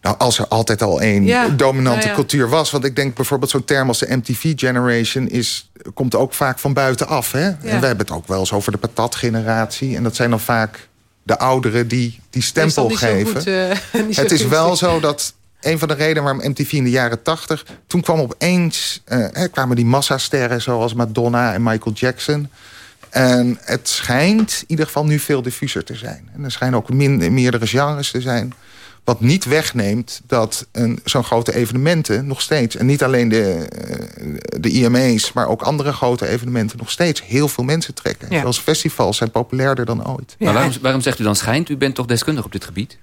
[SPEAKER 23] Nou, als er altijd al één
[SPEAKER 31] Ja,
[SPEAKER 23] dominante
[SPEAKER 31] nou ja.
[SPEAKER 23] cultuur was. Want ik denk bijvoorbeeld zo'n term als de MTV-generation... Is, komt ook vaak van buitenaf. Hè? En we hebben het ook wel eens over de patat-generatie. En dat zijn dan vaak de ouderen die die stempel geven.
[SPEAKER 31] goed, eh,
[SPEAKER 23] het is wel zo dat een van de redenen waarom MTV in de jaren tachtig... toen kwam opeens, eh, hè, kwamen die massasterren zoals Madonna en Michael Jackson... En het schijnt in ieder geval nu veel diffuser te zijn. En er schijnen ook meerdere genres te zijn. Wat niet wegneemt dat een- zo'n grote evenementen nog steeds... en niet alleen de, eh, de IMA's, maar ook andere grote evenementen... nog steeds heel veel mensen trekken.
[SPEAKER 3] Ja.
[SPEAKER 23] Zoals festivals zijn populairder dan ooit.
[SPEAKER 3] Maar waarom, waarom zegt u dan schijnt? U bent toch deskundig op dit gebied?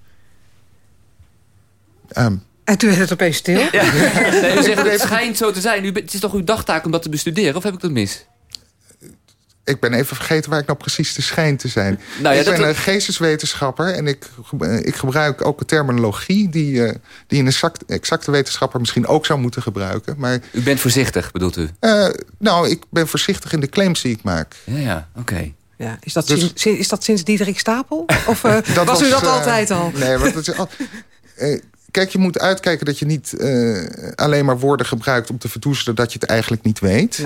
[SPEAKER 23] Ehm,
[SPEAKER 2] En toen werd het opeens stil.
[SPEAKER 3] Nee, u zegt het schijnt zo te zijn. U bent- het is toch uw dagtaak om dat te bestuderen? Of heb ik dat mis?
[SPEAKER 23] Ik ben even vergeten waar ik nou precies te schijn te zijn.
[SPEAKER 3] Nou ja,
[SPEAKER 23] ik ben een geesteswetenschapper en ik, ik gebruik ook een terminologie... die, eh, die een exact, exacte wetenschapper misschien ook zou moeten gebruiken. Maar,
[SPEAKER 3] U bent voorzichtig, bedoelt u?
[SPEAKER 23] eh, nou, ik ben voorzichtig in de claims die ik maak.
[SPEAKER 3] Ja, ja, oké.
[SPEAKER 2] Ja, is, dat
[SPEAKER 23] Dus-
[SPEAKER 2] sinds, is dat sinds Diederik Stapel? Of eh,
[SPEAKER 23] Dat
[SPEAKER 2] was, u dat altijd al?
[SPEAKER 23] Nee, want dat is al, kijk, je moet uitkijken dat je niet eh, alleen maar woorden gebruikt... om te verdoezelen dat je het eigenlijk niet weet.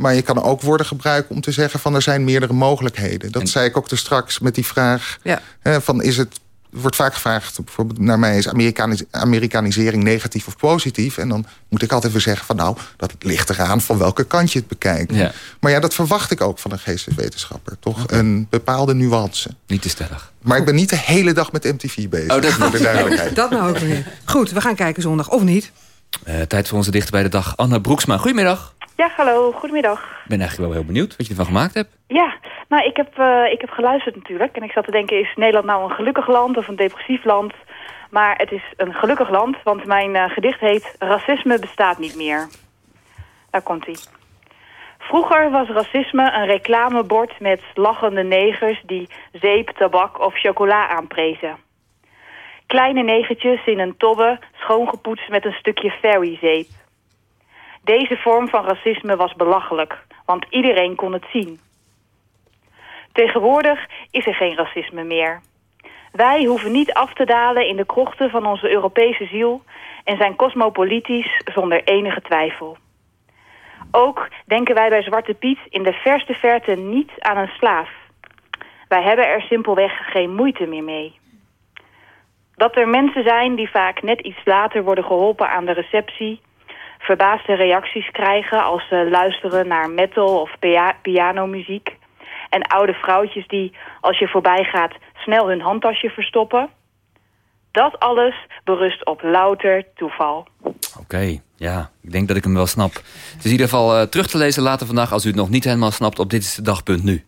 [SPEAKER 23] Maar je kan ook woorden gebruiken om te zeggen van er zijn meerdere mogelijkheden. Dat zei ik ook dus straks met die vraag
[SPEAKER 2] Ja.
[SPEAKER 23] hè, van is het... Er wordt vaak gevraagd, bijvoorbeeld naar mij is Amerikanis- Amerikanisering negatief of positief. En dan moet ik altijd weer zeggen van nou, dat ligt eraan van welke kant je het bekijkt.
[SPEAKER 3] Ja.
[SPEAKER 23] Maar ja, dat verwacht ik ook van een geesteswetenschapper. Toch een bepaalde nuance.
[SPEAKER 3] Niet te stellig.
[SPEAKER 23] Maar ik ben niet de hele dag met MTV bezig.
[SPEAKER 3] Oh, dat
[SPEAKER 23] voor de duidelijkheid.
[SPEAKER 2] Dat nou ook weer. Goed, we gaan kijken zondag, of niet?
[SPEAKER 3] Eh, tijd voor onze dichter bij de dag, Anna Broeksma. Goedemiddag.
[SPEAKER 32] Ja, hallo, goedemiddag.
[SPEAKER 3] Ik ben eigenlijk wel heel benieuwd wat je ervan gemaakt hebt.
[SPEAKER 32] Ja, nou, ik heb, eh, ik heb geluisterd natuurlijk. En ik zat te denken, is Nederland nou een gelukkig land of een depressief land? Maar het is een gelukkig land, want mijn eh, gedicht heet Racisme bestaat niet meer. Daar komt hij. Vroeger was racisme een reclamebord met lachende negers... die zeep, tabak of chocola aanprezen. Kleine negertjes in een tobbe, schoongepoetst met een stukje fairyzeep. Deze vorm van racisme was belachelijk, want iedereen kon het zien. Tegenwoordig is er geen racisme meer. Wij hoeven niet af te dalen in de krochten van onze Europese ziel en zijn cosmopolitisch zonder enige twijfel. Ook denken wij bij Zwarte Piet in de verste verte niet aan een slaaf. Wij hebben er simpelweg geen moeite meer mee. Dat er mensen zijn die vaak net iets later worden geholpen aan de receptie... verbaasde reacties krijgen als ze luisteren naar metal of pia pianomuziek... en oude vrouwtjes die, als je voorbij gaat, snel hun handtasje verstoppen... dat alles berust op louter toeval.
[SPEAKER 3] Oké, ja, ik denk dat ik hem wel snap. Het is in ieder geval uh, terug te lezen later vandaag... als u het nog niet helemaal snapt op Dit is de Dagpunt Nu.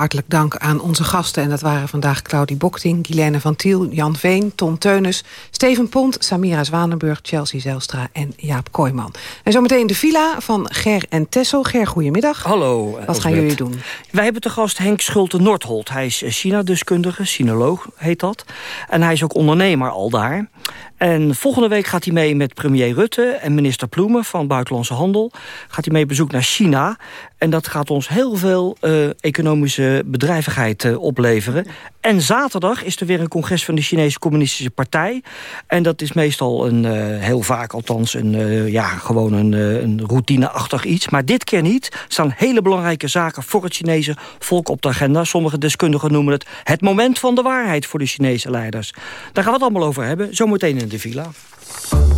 [SPEAKER 2] Hartelijk dank aan onze gasten. En dat waren vandaag Claudie Bokting, Guilaine van Tiel, Jan Veen, Ton Teunis... Steven Pont, Samira Zwanenburg, Chelsea Zelstra en Jaap Kooijman. En zometeen de villa van Ger en Tessel. Ger, goedemiddag.
[SPEAKER 33] Hallo.
[SPEAKER 2] Wat gaan jullie doen?
[SPEAKER 33] Wij hebben te gast Henk Schulte-Nordholt. Hij is China-deskundige, sinoloog heet dat. En hij is ook ondernemer al daar. En volgende week gaat hij mee met premier Rutte en minister Ploemen van Buitenlandse Handel. Gaat hij mee bezoek naar China. En dat gaat ons heel veel uh, economische bedrijvigheid uh, opleveren. En zaterdag is er weer een congres van de Chinese Communistische Partij. En dat is meestal een, uh, heel vaak althans, een, ja, gewoon een, een routineachtig iets. Maar dit keer niet. Er staan hele belangrijke zaken voor het Chinese volk op de agenda. Sommige deskundigen noemen het het moment van de waarheid voor de Chinese leiders. Daar gaan we het allemaal over hebben, zometeen in de villa.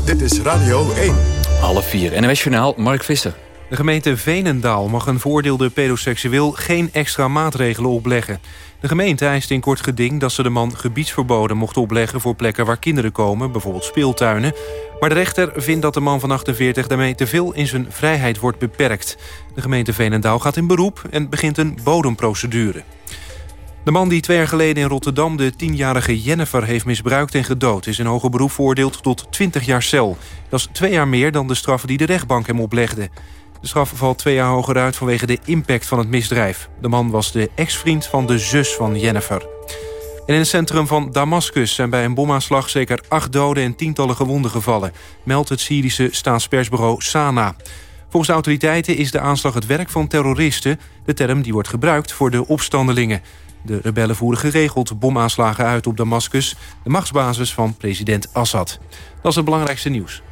[SPEAKER 1] Dit is Radio 1.
[SPEAKER 3] Half vier. NWS Journaal, Mark Visser.
[SPEAKER 4] De gemeente Venendaal mag een voordeelde pedoseksueel geen extra maatregelen opleggen. De gemeente eist in kort geding dat ze de man gebiedsverboden mocht opleggen... voor plekken waar kinderen komen, bijvoorbeeld speeltuinen. Maar de rechter vindt dat de man van 48 daarmee te veel in zijn vrijheid wordt beperkt. De gemeente Venendaal gaat in beroep en begint een bodemprocedure. De man die twee jaar geleden in Rotterdam de tienjarige Jennifer heeft misbruikt en gedood... is in hoger beroep veroordeeld tot 20 jaar cel. Dat is twee jaar meer dan de straf die de rechtbank hem oplegde. De straf valt twee jaar hoger uit vanwege de impact van het misdrijf. De man was de ex-vriend van de zus van Jennifer. En in het centrum van Damascus zijn bij een bomaanslag zeker acht doden en tientallen gewonden gevallen, meldt het Syrische staatspersbureau Sana. Volgens de autoriteiten is de aanslag het werk van terroristen, de term die wordt gebruikt voor de opstandelingen. De rebellen voeren geregeld bomaanslagen uit op Damascus... de machtsbasis van president Assad. Dat is het belangrijkste nieuws.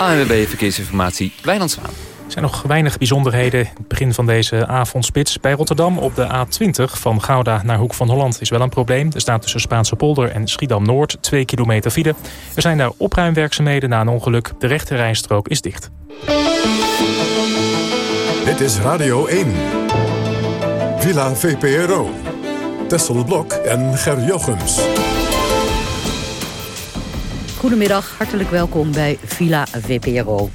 [SPEAKER 3] ANWB Verkeersinformatie, Wijnand Zwaan.
[SPEAKER 34] Er zijn nog weinig bijzonderheden. Het begin van deze avondspits bij Rotterdam op de A20 van Gouda naar Hoek van Holland is wel een probleem. Er staat tussen Spaanse polder en Schiedam-Noord 2 kilometer file. Er zijn daar opruimwerkzaamheden na een ongeluk. De rechte rijstrook is dicht.
[SPEAKER 1] Dit is Radio 1. Villa VPRO. Tessel Blok en Ger Jochems.
[SPEAKER 35] Goedemiddag, hartelijk welkom bij Villa VPRO.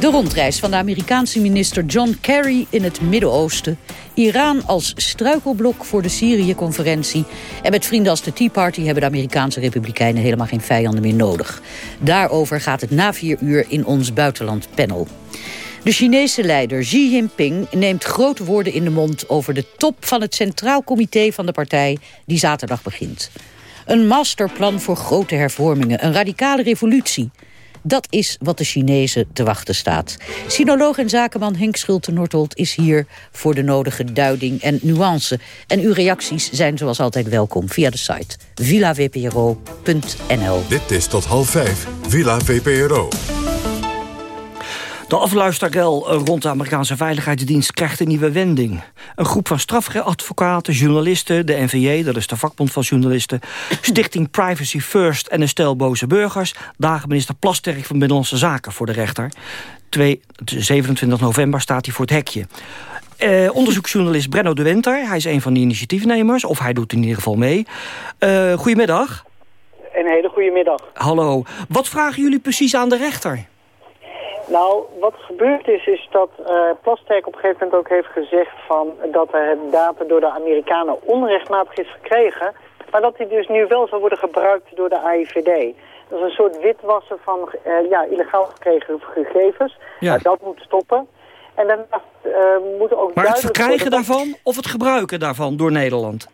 [SPEAKER 35] De rondreis van de Amerikaanse minister John Kerry in het Midden-Oosten... Iran als struikelblok voor de Syrië-conferentie... en met vrienden als de Tea Party hebben de Amerikaanse republikeinen... helemaal geen vijanden meer nodig. Daarover gaat het na vier uur in ons buitenlandpanel. De Chinese leider Xi Jinping neemt grote woorden in de mond... over de top van het Centraal Comité van de partij die zaterdag begint. Een masterplan voor grote hervormingen, een radicale revolutie... Dat is wat de Chinezen te wachten staat. Sinoloog en zakenman Henk Schulte-Nordholt is hier voor de nodige duiding en nuance. En uw reacties zijn zoals altijd welkom via de site villavpro.nl.
[SPEAKER 1] Dit is tot half vijf, Villa VPRO.
[SPEAKER 33] De afluisterrel rond de Amerikaanse Veiligheidsdienst krijgt een nieuwe wending. Een groep van strafadvocaten, journalisten, de NVJ... dat is de vakbond van journalisten... Stichting Privacy First en een stel boze burgers... dagen minister Plasterk van Binnenlandse Zaken voor de rechter. 2, 27 november staat hij voor het hekje. Eh, onderzoeksjournalist Brenno de Winter. Hij is een van de initiatiefnemers, of hij doet in ieder geval mee. Uh, goedemiddag.
[SPEAKER 36] Een hele goede middag.
[SPEAKER 33] Hallo. Wat vragen jullie precies aan de rechter?
[SPEAKER 36] Nou, wat gebeurd is, is dat uh, Plasterk op een gegeven moment ook heeft gezegd van dat er het data door de Amerikanen onrechtmatig is gekregen, maar dat die dus nu wel zou worden gebruikt door de AIVD. Dat is een soort witwassen van uh, ja, illegaal gekregen gegevens. Ja. Uh, dat moet stoppen. En daarnaast uh, moet ook
[SPEAKER 33] Maar het verkrijgen daarvan of het gebruiken daarvan door Nederland?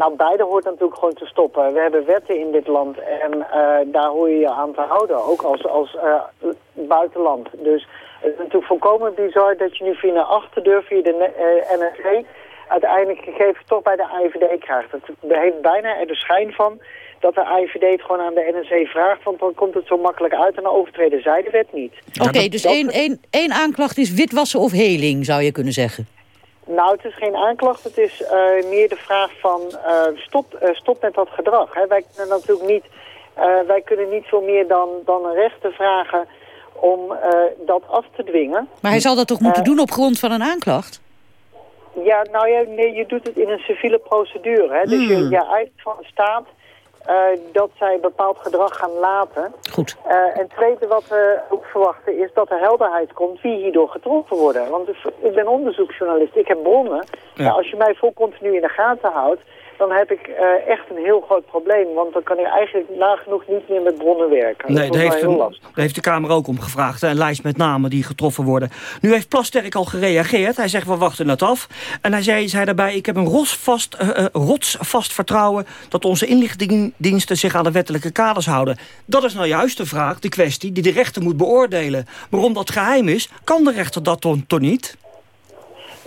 [SPEAKER 36] Nou, beide hoort natuurlijk gewoon te stoppen. We hebben wetten in dit land en uh, daar hoor je je aan te houden, ook als, als uh, buitenland. Dus het is natuurlijk volkomen bizar dat je nu via een achterdeur, via de uh, NRC, uiteindelijk gegevens toch bij de AIVD krijgt. Het heeft bijna er de schijn van dat de AIVD het gewoon aan de NRC vraagt, want dan komt het zo makkelijk uit en dan overtreden zij de wet niet.
[SPEAKER 35] Oké, okay, dus één, één, één aanklacht is witwassen of heling, zou je kunnen zeggen.
[SPEAKER 36] Nou, het is geen aanklacht. Het is uh, meer de vraag van uh, stop, uh, stop met dat gedrag. Hè. Wij kunnen natuurlijk niet, wij kunnen niet veel meer dan, dan een rechter vragen om dat af te dwingen.
[SPEAKER 35] Maar hij zal dat toch moeten doen op grond van een aanklacht?
[SPEAKER 36] Ja, nou ja, nee, je doet het in een civiele procedure. Hè. Dus je,
[SPEAKER 35] Hmm.
[SPEAKER 36] je eist van de staat eh, dat zij bepaald gedrag gaan laten.
[SPEAKER 35] Goed.
[SPEAKER 36] Uh, en het tweede wat we ook verwachten is dat er helderheid komt wie hierdoor getroffen worden. Want ik ben onderzoeksjournalist, ik heb bronnen. Ja. Nou, als je mij vol continu in de gaten houdt, dan heb ik uh, echt een heel groot probleem. Want dan kan ik eigenlijk nagenoeg niet meer met bronnen werken.
[SPEAKER 33] Nee, daar heeft, daar heeft, de Kamer ook om gevraagd. Een lijst met namen die getroffen worden. Nu heeft Plasterk al gereageerd. Hij zegt, we wachten het af. En hij zei, zei daarbij, ik heb een rotsvast, uh, uh, rotsvast vertrouwen... dat onze inlichtingendiensten zich aan de wettelijke kaders houden. Dat is nou juist de vraag, de kwestie, die de rechter moet beoordelen. Maar omdat het geheim is, kan de rechter dat toch niet?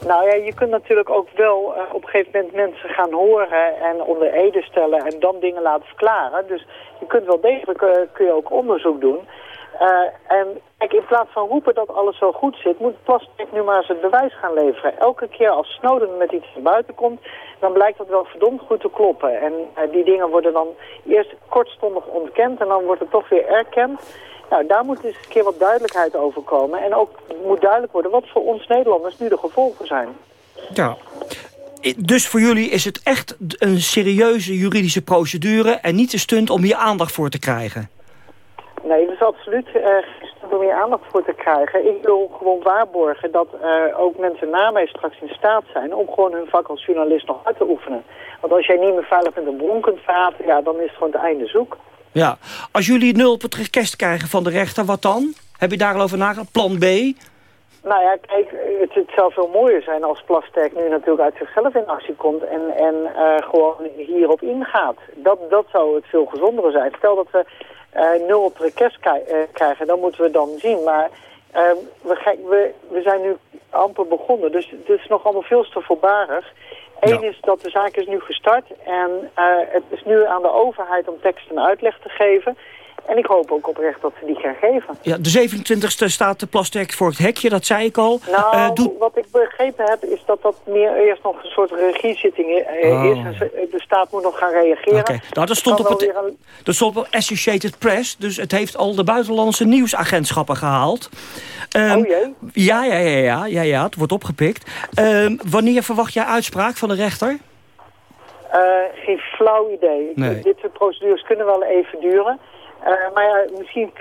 [SPEAKER 36] Nou ja, je kunt natuurlijk ook wel uh, op een gegeven moment mensen gaan horen en onder ede stellen en dan dingen laten verklaren. Dus je kunt wel degelijk, uh, kun je ook onderzoek doen. Uh, en kijk, in plaats van roepen dat alles zo goed zit, moet Plastic nu maar eens het bewijs gaan leveren. Elke keer als Snowden met iets naar buiten komt, dan blijkt dat wel verdomd goed te kloppen. En die dingen worden dan eerst kortstondig ontkend en dan wordt het toch weer erkend. Nou, daar moet eens een keer wat duidelijkheid over komen. En ook moet duidelijk worden wat voor ons Nederlanders nu de gevolgen zijn.
[SPEAKER 33] Ja. Dus voor jullie is het echt een serieuze juridische procedure... en niet een stunt om hier aandacht voor te krijgen?
[SPEAKER 36] Nee, dat is absoluut uh, om hier aandacht voor te krijgen. Ik wil gewoon waarborgen dat uh, ook mensen na mij straks in staat zijn... om gewoon hun vak als journalist nog uit te oefenen. Want als jij niet meer veilig met een bron kunt praten... ja, dan is het gewoon het einde zoek.
[SPEAKER 33] Ja, als jullie nul op het request krijgen van de rechter, wat dan? Heb je daar al over nagedacht? Plan B?
[SPEAKER 36] Nou ja, kijk, het, zou veel mooier zijn als Plasterk nu natuurlijk uit zichzelf in actie komt en, en uh, gewoon hierop ingaat. Dat, dat zou het veel gezondere zijn. Stel dat we uh, nul op request krijgen, dan moeten we dan zien. Maar uh, we, we, we zijn nu amper begonnen, dus het is nog allemaal veel te voorbarig. Eén ja. is dat de zaak is nu gestart en uh, het is nu aan de overheid om tekst en uitleg te geven. En ik hoop ook oprecht dat ze die gaan geven.
[SPEAKER 33] Ja, de 27e staat de Plasterk voor het hekje, dat zei ik al.
[SPEAKER 36] Nou, uh, doe... wat ik begrepen heb is dat dat meer eerst nog een soort regiezitting oh. is. En de staat moet nog gaan reageren.
[SPEAKER 33] Okay. Nou, dat stond, op het, een... dat stond op Associated Press, dus het heeft al de buitenlandse nieuwsagentschappen gehaald.
[SPEAKER 36] Um, oh jee?
[SPEAKER 33] Ja, ja, ja, ja, ja, ja, het wordt opgepikt. Um, wanneer verwacht jij uitspraak van de rechter?
[SPEAKER 36] Uh, geen flauw idee.
[SPEAKER 33] Nee.
[SPEAKER 36] Dit soort procedures kunnen wel even duren. Uh, maar ja, misschien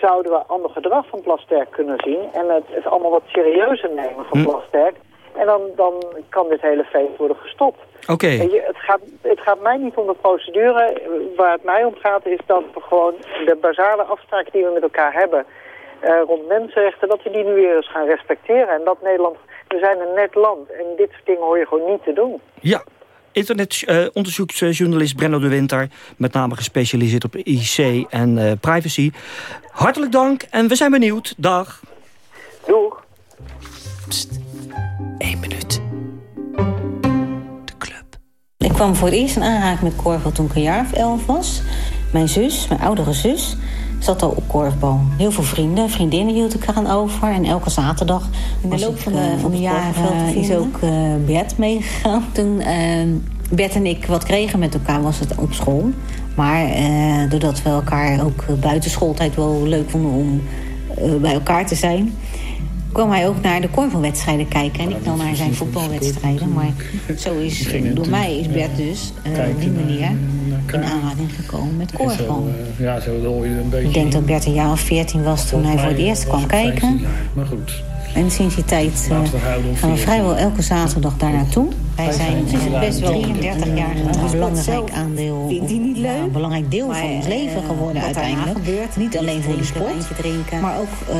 [SPEAKER 36] zouden we ander gedrag van Plasterk kunnen zien. En het, het allemaal wat serieuzer nemen van hm. Plasterk. En dan, dan kan dit hele feest worden gestopt.
[SPEAKER 33] Oké. Okay.
[SPEAKER 36] Het gaat, het gaat mij niet om de procedure. Waar het mij om gaat is dat we gewoon de basale afspraken die we met elkaar hebben... Uh, rond mensenrechten, dat we die nu weer eens gaan respecteren. En dat Nederland, we zijn een net land. En dit soort dingen hoor je gewoon niet te doen.
[SPEAKER 33] Ja, internetonderzoeksjournalist uh, Brenno de Winter... met name gespecialiseerd op IC en uh, privacy. Hartelijk dank en we zijn benieuwd. Dag.
[SPEAKER 36] Doeg.
[SPEAKER 35] Pst. Eén minuut. De club.
[SPEAKER 37] Ik kwam voor het eerst in aanraking met korfbal toen ik een jaar of elf was. Mijn zus, mijn oudere zus, zat al op korfbal. Heel veel vrienden, vriendinnen hield ik eraan over. En elke zaterdag in de loop van de, uh, van de jaren is ook uh, Bert meegegaan. Toen uh, Bert en ik wat kregen met elkaar was het op school. Maar uh, doordat we elkaar ook buiten schooltijd wel leuk vonden om bij elkaar te zijn kwam hij ook naar de korfbalwedstrijden kijken. En ik dan naar zijn voetbalwedstrijden. Maar zo is, door mij is Bert dus uh, op die manier in aanraking gekomen met korfbal.
[SPEAKER 38] Ja, zo je een beetje...
[SPEAKER 37] Ik denk dat Bert een jaar of 14 was toen hij voor het eerst kwam kijken.
[SPEAKER 38] Maar goed.
[SPEAKER 37] En sinds die tijd uh, gaan we vrijwel elke zaterdag daar naartoe. Wij zijn uh, best wel 33 jaar een belangrijk aandeel, Vindt hij niet leuk? een belangrijk deel van ons leven geworden uiteindelijk. Niet alleen voor de sport, drinken, maar ook uh,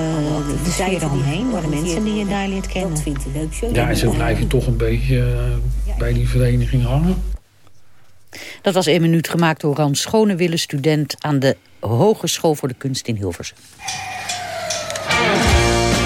[SPEAKER 37] de sfeer eromheen, de mensen die je daar leert kennen. Dat vindt hij leuk.
[SPEAKER 38] Ja, en zo blijf je toch een beetje uh, bij die vereniging hangen.
[SPEAKER 35] Dat was één minuut gemaakt door Rans Schonewille, student aan de Hogeschool voor de Kunst in Hilversum.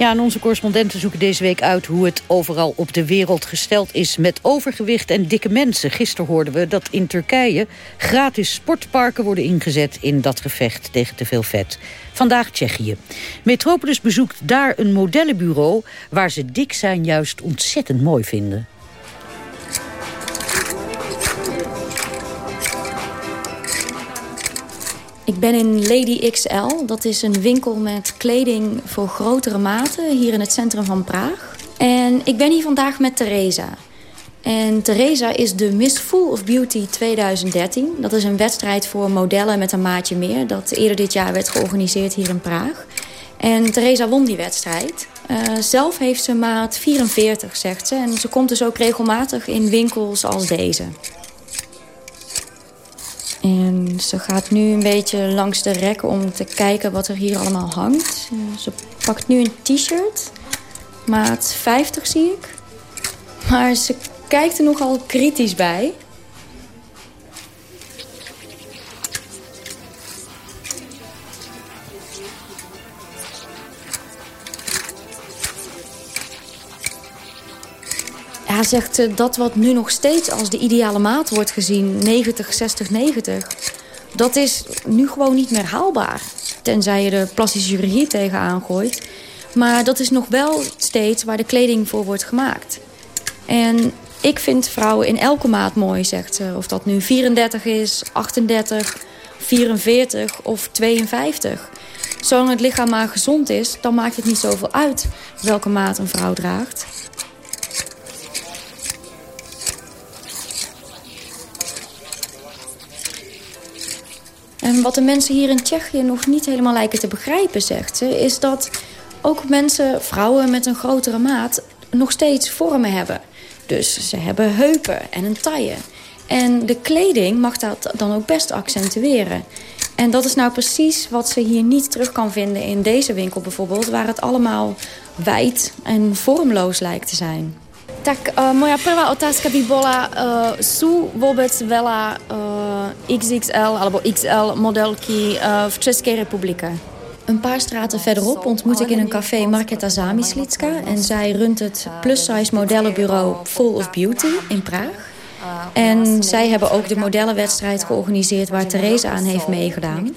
[SPEAKER 35] Ja, en onze correspondenten zoeken deze week uit hoe het overal op de wereld gesteld is met overgewicht en dikke mensen. Gisteren hoorden we dat in Turkije gratis sportparken worden ingezet in dat gevecht tegen te veel vet. Vandaag Tsjechië. Metropolis bezoekt daar een modellenbureau waar ze dik zijn juist ontzettend mooi vinden.
[SPEAKER 39] Ik ben in Lady XL. Dat is een winkel met kleding voor grotere maten hier in het centrum van Praag. En ik ben hier vandaag met Theresa. En Theresa is de Miss Full of Beauty 2013. Dat is een wedstrijd voor modellen met een maatje meer... dat eerder dit jaar werd georganiseerd hier in Praag. En Theresa won die wedstrijd. Uh, zelf heeft ze maat 44, zegt ze. En ze komt dus ook regelmatig in winkels als deze. En ze gaat nu een beetje langs de rekken om te kijken wat er hier allemaal hangt. Ze pakt nu een t-shirt. Maat 50 zie ik. Maar ze kijkt er nogal kritisch bij. Hij zegt uh, dat wat nu nog steeds als de ideale maat wordt gezien... 90, 60, 90... dat is nu gewoon niet meer haalbaar. Tenzij je de plastische chirurgie tegenaan gooit. Maar dat is nog wel steeds waar de kleding voor wordt gemaakt. En ik vind vrouwen in elke maat mooi, zegt ze. Of dat nu 34 is, 38, 44 of 52. Zolang het lichaam maar gezond is, dan maakt het niet zoveel uit welke maat een vrouw draagt. En wat de mensen hier in Tsjechië nog niet helemaal lijken te begrijpen, zegt ze... is dat ook mensen, vrouwen met een grotere maat, nog steeds vormen hebben. Dus ze hebben heupen en een taille. En de kleding mag dat dan ook best accentueren. En dat is nou precies wat ze hier niet terug kan vinden in deze winkel bijvoorbeeld... waar het allemaal wijd en vormloos lijkt te zijn. Tak uh, moja prvá otázka by bola, uh, sú vôbec uh, XXL alebo XL modelky uh, v Českej republike? Een paar straten verderop ontmoet ik in een café Marketa Zamislitska... en zij runt het plus-size modellenbureau Full of Beauty in Praag. En zij hebben ook de modellenwedstrijd georganiseerd waar Theresa aan heeft meegedaan.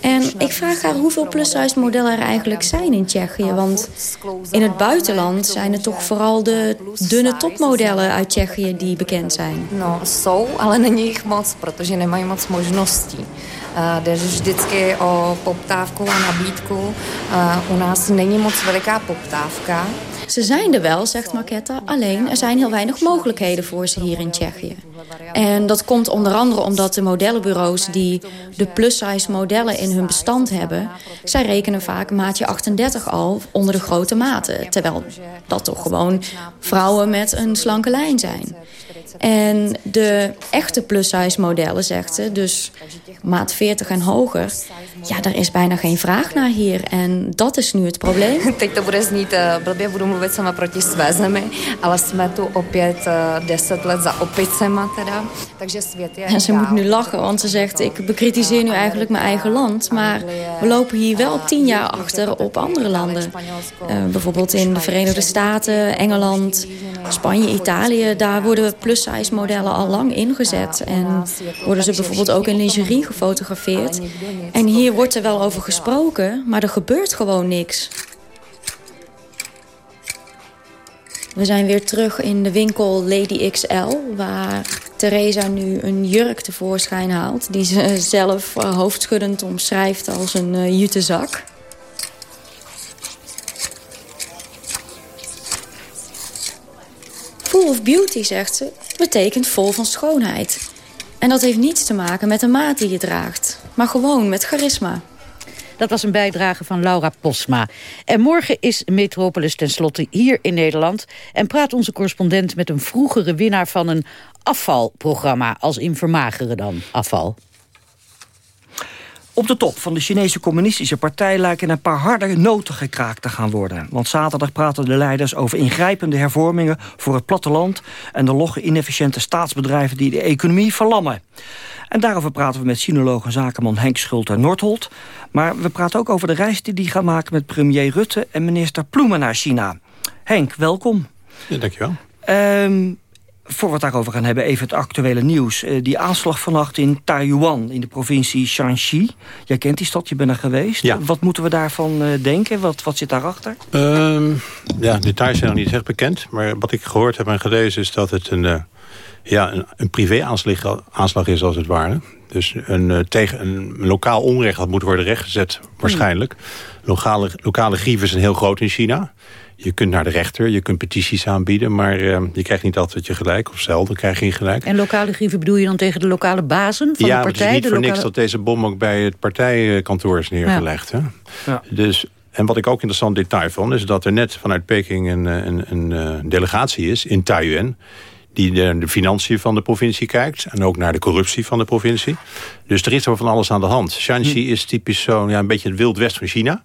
[SPEAKER 39] En ik vraag haar hoeveel plus-size modellen er eigenlijk zijn in Tsjechië. Want in het buitenland zijn het toch vooral de dunne topmodellen uit Tsjechië die bekend zijn.
[SPEAKER 40] No, jsou, ale není jich moc, protože nemají moc možností. Uh, jde vždycky o poptávku a nabídku. Uh, u nás není moc veliká poptávka.
[SPEAKER 39] Ze zijn er wel, zegt Marketta, alleen er zijn heel weinig mogelijkheden voor ze hier in Tsjechië. En dat komt onder andere omdat de modellenbureaus die de plus-size modellen in hun bestand hebben... zij rekenen vaak maatje 38 al onder de grote maten. Terwijl dat toch gewoon vrouwen met een slanke lijn zijn. En de echte plus-size modellen, zegt ze, dus maat 40 en hoger... ja, daar is bijna geen vraag naar hier. En dat is nu het probleem.
[SPEAKER 40] Teď to bude znít uh, blbě, budu mluvit sama proti své zemi, ale jsme tu opět uh, eh, 10 let za opicema teda.
[SPEAKER 39] Takže svět je... En ze moet nu lachen, want ze zegt, ik bekritiseer nu eigenlijk mijn eigen land... maar we lopen hier wel tien jaar achter op andere landen. Uh, bijvoorbeeld in de Verenigde Staten, Engeland, Spanje, Italië... daar worden plus plus-size modellen al lang ingezet. En worden ze bijvoorbeeld ook in lingerie gefotografeerd. En hier wordt er wel over gesproken, maar er gebeurt gewoon niks. We zijn weer terug in de winkel Lady XL... waar Theresa nu een jurk tevoorschijn haalt... die ze zelf uh, hoofdschuddend omschrijft als een uh, jute zak. Of beauty, zegt ze, betekent vol van schoonheid. En dat heeft niets te maken met de maat die je draagt, maar gewoon met charisma.
[SPEAKER 35] Dat was een bijdrage van Laura Posma. En morgen is Metropolis tenslotte hier in Nederland... en praat onze correspondent met een vroegere winnaar van een afvalprogramma... als in vermageren dan afval.
[SPEAKER 33] Op de top van de Chinese communistische partij lijken een paar harde noten gekraakt te gaan worden. Want zaterdag praten de leiders over ingrijpende hervormingen voor het platteland... en de logge inefficiënte staatsbedrijven die de economie verlammen. En daarover praten we met sinoloog en zakenman Henk Schulte-Nordholt. Maar we praten ook over de reis die die gaan maken met premier Rutte... en minister Ploemen naar China. Henk, welkom.
[SPEAKER 41] Ja, dankjewel.
[SPEAKER 33] Um, voor we het daarover gaan hebben, even het actuele nieuws. Uh, die aanslag vannacht in Taiyuan, in de provincie Shanxi. Jij kent die stad, je bent er geweest.
[SPEAKER 41] Ja.
[SPEAKER 33] Wat moeten we daarvan uh, denken? Wat, wat zit daarachter?
[SPEAKER 41] Uh, ja, details zijn nog niet echt bekend. Maar wat ik gehoord heb en gelezen is dat het een, uh, ja, een, een privé-aanslag is als het ware. Dus een, tegen een lokaal onrecht had moeten worden rechtgezet, waarschijnlijk. Hmm. Lokale, lokale grieven zijn heel groot in China. Je kunt naar de rechter, je kunt petities aanbieden... maar uh, je krijgt niet altijd je gelijk, of zelden krijg je niet gelijk.
[SPEAKER 35] En lokale grieven bedoel je dan tegen de lokale bazen van
[SPEAKER 41] ja,
[SPEAKER 35] de partij?
[SPEAKER 41] Ja, het is niet
[SPEAKER 35] de
[SPEAKER 41] voor
[SPEAKER 35] lokale...
[SPEAKER 41] niks dat deze bom ook bij het partijkantoor is neergelegd. Ja. Hè? Ja. Dus, en wat ik ook interessant detail vond... is dat er net vanuit Peking een, een, een, een delegatie is in Taiyuan die de, de, financiën van de provincie kijkt. En ook naar de corruptie van de provincie. Dus er is er van alles aan de hand. Shanxi hm. is typisch zo'n ja, een beetje het wild west van China.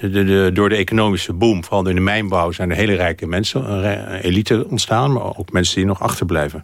[SPEAKER 41] De, de, door de economische boom, vooral in de mijnbouw... zijn er hele rijke mensen, een elite ontstaan... maar ook mensen die nog achterblijven.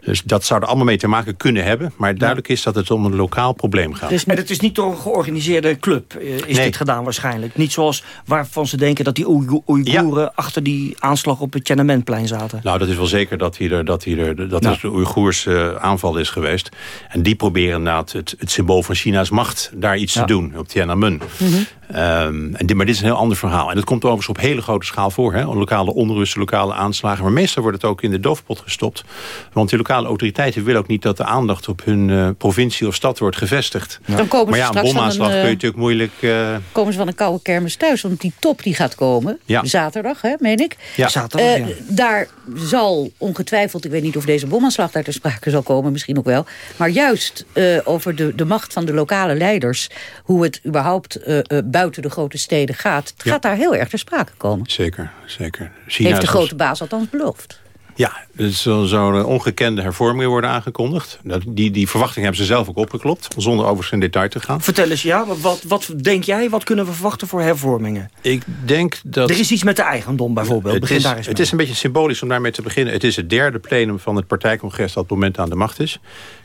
[SPEAKER 41] Dus dat zou er allemaal mee te maken kunnen hebben. Maar duidelijk is dat het om een lokaal probleem gaat.
[SPEAKER 33] Dus, en het is niet door een georganiseerde club is nee. dit gedaan waarschijnlijk. Niet zoals waarvan ze denken dat die Oeigoeren... Ja. achter die aanslag op het Tiananmenplein zaten.
[SPEAKER 41] Nou, dat is wel zeker dat, hier er, dat, hier er, dat er een Oeigoerse aanval is geweest. En die proberen inderdaad het, het symbool van China's macht... daar iets ja. te doen, op Tiananmen. Mm -hmm. Um, en dit, maar dit is een heel ander verhaal. En dat komt overigens op hele grote schaal voor. Hè? Lokale onrusten, lokale aanslagen. Maar meestal wordt het ook in de doofpot gestopt. Want die lokale autoriteiten willen ook niet dat de aandacht op hun uh, provincie of stad wordt gevestigd.
[SPEAKER 35] Ja. Dan komen
[SPEAKER 41] maar ja, een bomaanslag
[SPEAKER 35] een,
[SPEAKER 41] kun je natuurlijk moeilijk... Uh...
[SPEAKER 35] Komen ze van een koude kermis thuis. Want die top die gaat komen.
[SPEAKER 41] Ja.
[SPEAKER 35] Zaterdag, hè, meen ik.
[SPEAKER 41] Ja.
[SPEAKER 33] Zaterdag, ja.
[SPEAKER 35] Daar zal ongetwijfeld, ik weet niet of deze bomaanslag daar ter sprake zal komen. Misschien ook wel. Maar juist over de, de macht van de lokale leiders. Hoe het überhaupt buiten de grote steden gaat. Het
[SPEAKER 41] Ja.
[SPEAKER 35] gaat daar heel erg ter sprake komen.
[SPEAKER 41] Zeker, zeker. China
[SPEAKER 35] Heeft de grote baas althans beloofd.
[SPEAKER 41] Ja, er zo'n zo ongekende hervormingen worden aangekondigd. Die, die verwachting hebben ze zelf ook opgeklopt. Zonder overigens in detail te gaan.
[SPEAKER 33] Vertel eens, ja, wat, wat denk jij, wat kunnen we verwachten voor hervormingen?
[SPEAKER 41] Ik denk dat...
[SPEAKER 33] Er is iets met de eigendom bijvoorbeeld.
[SPEAKER 41] Het
[SPEAKER 33] Begin
[SPEAKER 41] is,
[SPEAKER 33] daar eens
[SPEAKER 41] het
[SPEAKER 33] mee.
[SPEAKER 41] is een beetje symbolisch om daarmee te beginnen. Het is het derde plenum van het partijcongres dat op het moment aan de macht is.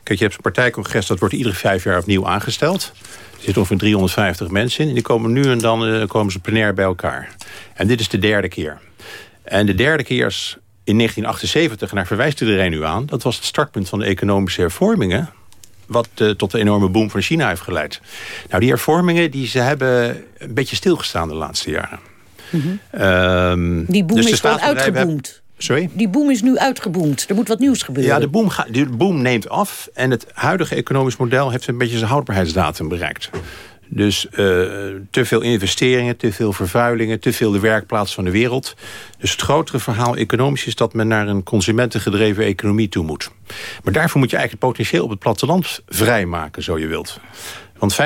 [SPEAKER 41] Kijk, je hebt een partijcongres dat wordt iedere vijf jaar opnieuw aangesteld. Er zitten ongeveer 350 mensen in. En die komen nu en dan eh, komen ze plenair bij elkaar. En dit is de derde keer. En de derde keer is in 1978, en daar verwijst iedereen nu aan... dat was het startpunt van de economische hervormingen... wat eh, tot de enorme boom van China heeft geleid. Nou, die hervormingen die ze hebben een beetje stilgestaan de laatste jaren. Ehm,
[SPEAKER 35] Die boom
[SPEAKER 41] dus
[SPEAKER 35] is gewoon uitgeboomd.
[SPEAKER 41] Sorry?
[SPEAKER 35] Die boom is nu uitgeboomd. Er moet wat nieuws gebeuren.
[SPEAKER 41] Ja, de boom, ga- de boom neemt af en het huidige economisch model heeft een beetje zijn houdbaarheidsdatum bereikt. Dus eh, te veel investeringen, te veel vervuilingen, te veel de werkplaats van de wereld. Dus het grotere verhaal economisch is dat men naar een consumentengedreven economie toe moet. Maar daarvoor moet je eigenlijk het potentieel op het platteland vrijmaken, zo je wilt. Want 50%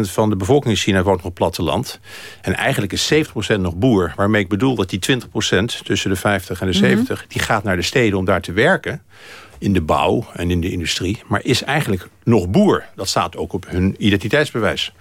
[SPEAKER 41] van de bevolking in China woont nog op het platteland. En eigenlijk is 70% nog boer. Waarmee ik bedoel dat die 20% tussen de 50 en de 70... die gaat naar de steden om daar te werken. In de bouw en in de industrie. Maar is eigenlijk nog boer. Dat staat ook op hun identiteitsbewijs.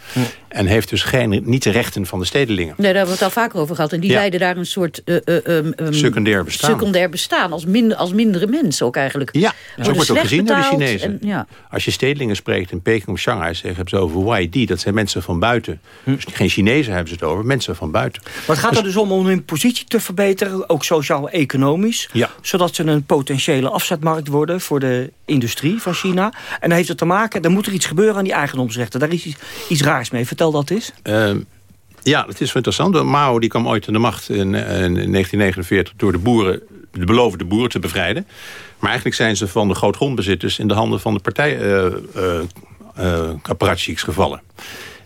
[SPEAKER 41] En heeft dus geen, niet de rechten van de stedelingen.
[SPEAKER 35] Nee, daar hebben we het al vaker over gehad. En die
[SPEAKER 41] Ja.
[SPEAKER 35] leiden daar een soort... eh, eh, um, um,
[SPEAKER 41] Secundair bestaan.
[SPEAKER 35] Secundair bestaan. Als, minder, als mindere mensen ook eigenlijk.
[SPEAKER 41] Ja, zo wordt ook gezien door de Chinezen.
[SPEAKER 35] en- ja.
[SPEAKER 41] Als je stedelingen spreekt in Peking of Shanghai... zeggen hebben ze over YD, dat zijn mensen van buiten. Dus geen Chinezen hebben ze het over, mensen van buiten.
[SPEAKER 33] Maar het gaat er dus om om hun positie te verbeteren, ook sociaal-economisch.
[SPEAKER 41] Ja.
[SPEAKER 33] Zodat ze een potentiële afzetmarkt worden voor de industrie van China. En dan heeft het te maken, dan moet er iets gebeuren aan die eigendomsrechten. Daar is iets, raars mee. Vertel dat eens.
[SPEAKER 41] Ehm, ja, dat is wel interessant. Mao die kwam ooit aan de macht in, eh, in 1949 door de boeren, de beloofde boeren te bevrijden. Maar eigenlijk zijn ze van de grootgrondbezitters in de handen van de partij eh, eh, apparatchiks gevallen.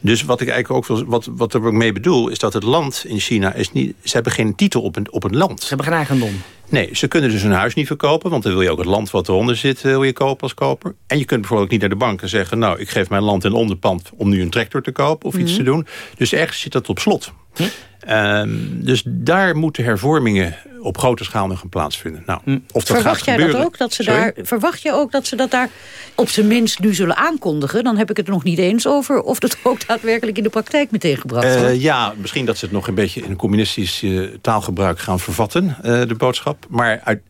[SPEAKER 41] Dus wat ik eigenlijk ook wil, wat, wat er ook mee bedoel, is dat het land in China is niet. Ze hebben geen titel op een, op een land. Ze
[SPEAKER 33] hebben geen eigendom.
[SPEAKER 41] Nee, ze kunnen dus hun huis niet verkopen, want dan wil je ook het land wat eronder zit, eh, wil je kopen als koper. En je kunt bijvoorbeeld niet naar de bank en zeggen, nou, ik geef mijn land in onderpand om nu een tractor te kopen of iets
[SPEAKER 35] Mhm.
[SPEAKER 41] te doen. Dus ergens zit dat op slot. Ehm, dus daar moeten hervormingen op grote schaal nog gaan plaatsvinden. Nou, of dat
[SPEAKER 35] Verwacht
[SPEAKER 41] gaat
[SPEAKER 35] jij
[SPEAKER 41] gebeuren.
[SPEAKER 35] dat ook? Dat ze
[SPEAKER 41] Sorry?
[SPEAKER 35] daar, verwacht je ook dat ze dat daar op zijn minst nu zullen aankondigen? Dan heb ik het er nog niet eens over of dat ook daadwerkelijk in de praktijk meteen gebracht
[SPEAKER 41] Eh,
[SPEAKER 35] wordt.
[SPEAKER 41] ja, misschien dat ze het nog een beetje in een communistisch taalgebruik gaan vervatten, eh, de boodschap. Maar uit,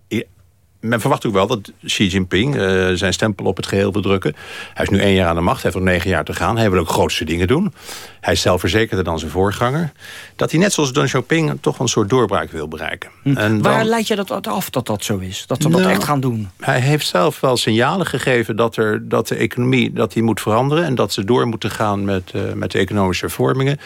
[SPEAKER 41] men verwacht ook wel dat Xi Jinping uh, zijn stempel op het geheel wil drukken. Hij is nu één jaar aan de macht, hij heeft nog negen jaar te gaan. Hij wil ook grootste dingen doen. Hij is zelfverzekerder dan zijn voorganger. Dat hij net zoals Deng Xiaoping toch een soort doorbraak wil bereiken.
[SPEAKER 33] Hm. En Waar leid je dat af dat dat zo is? Dat ze dat nou, echt gaan doen?
[SPEAKER 41] Hij heeft zelf wel signalen gegeven dat, er, dat de economie dat die moet veranderen... en dat ze door moeten gaan met, uh, met de economische hervormingen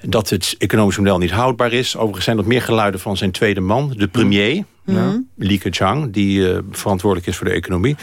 [SPEAKER 41] dat het economisch model niet houdbaar is. Overigens zijn er meer geluiden van zijn tweede man, de premier, mm. Li Keqiang, die uh, verantwoordelijk is voor de economie.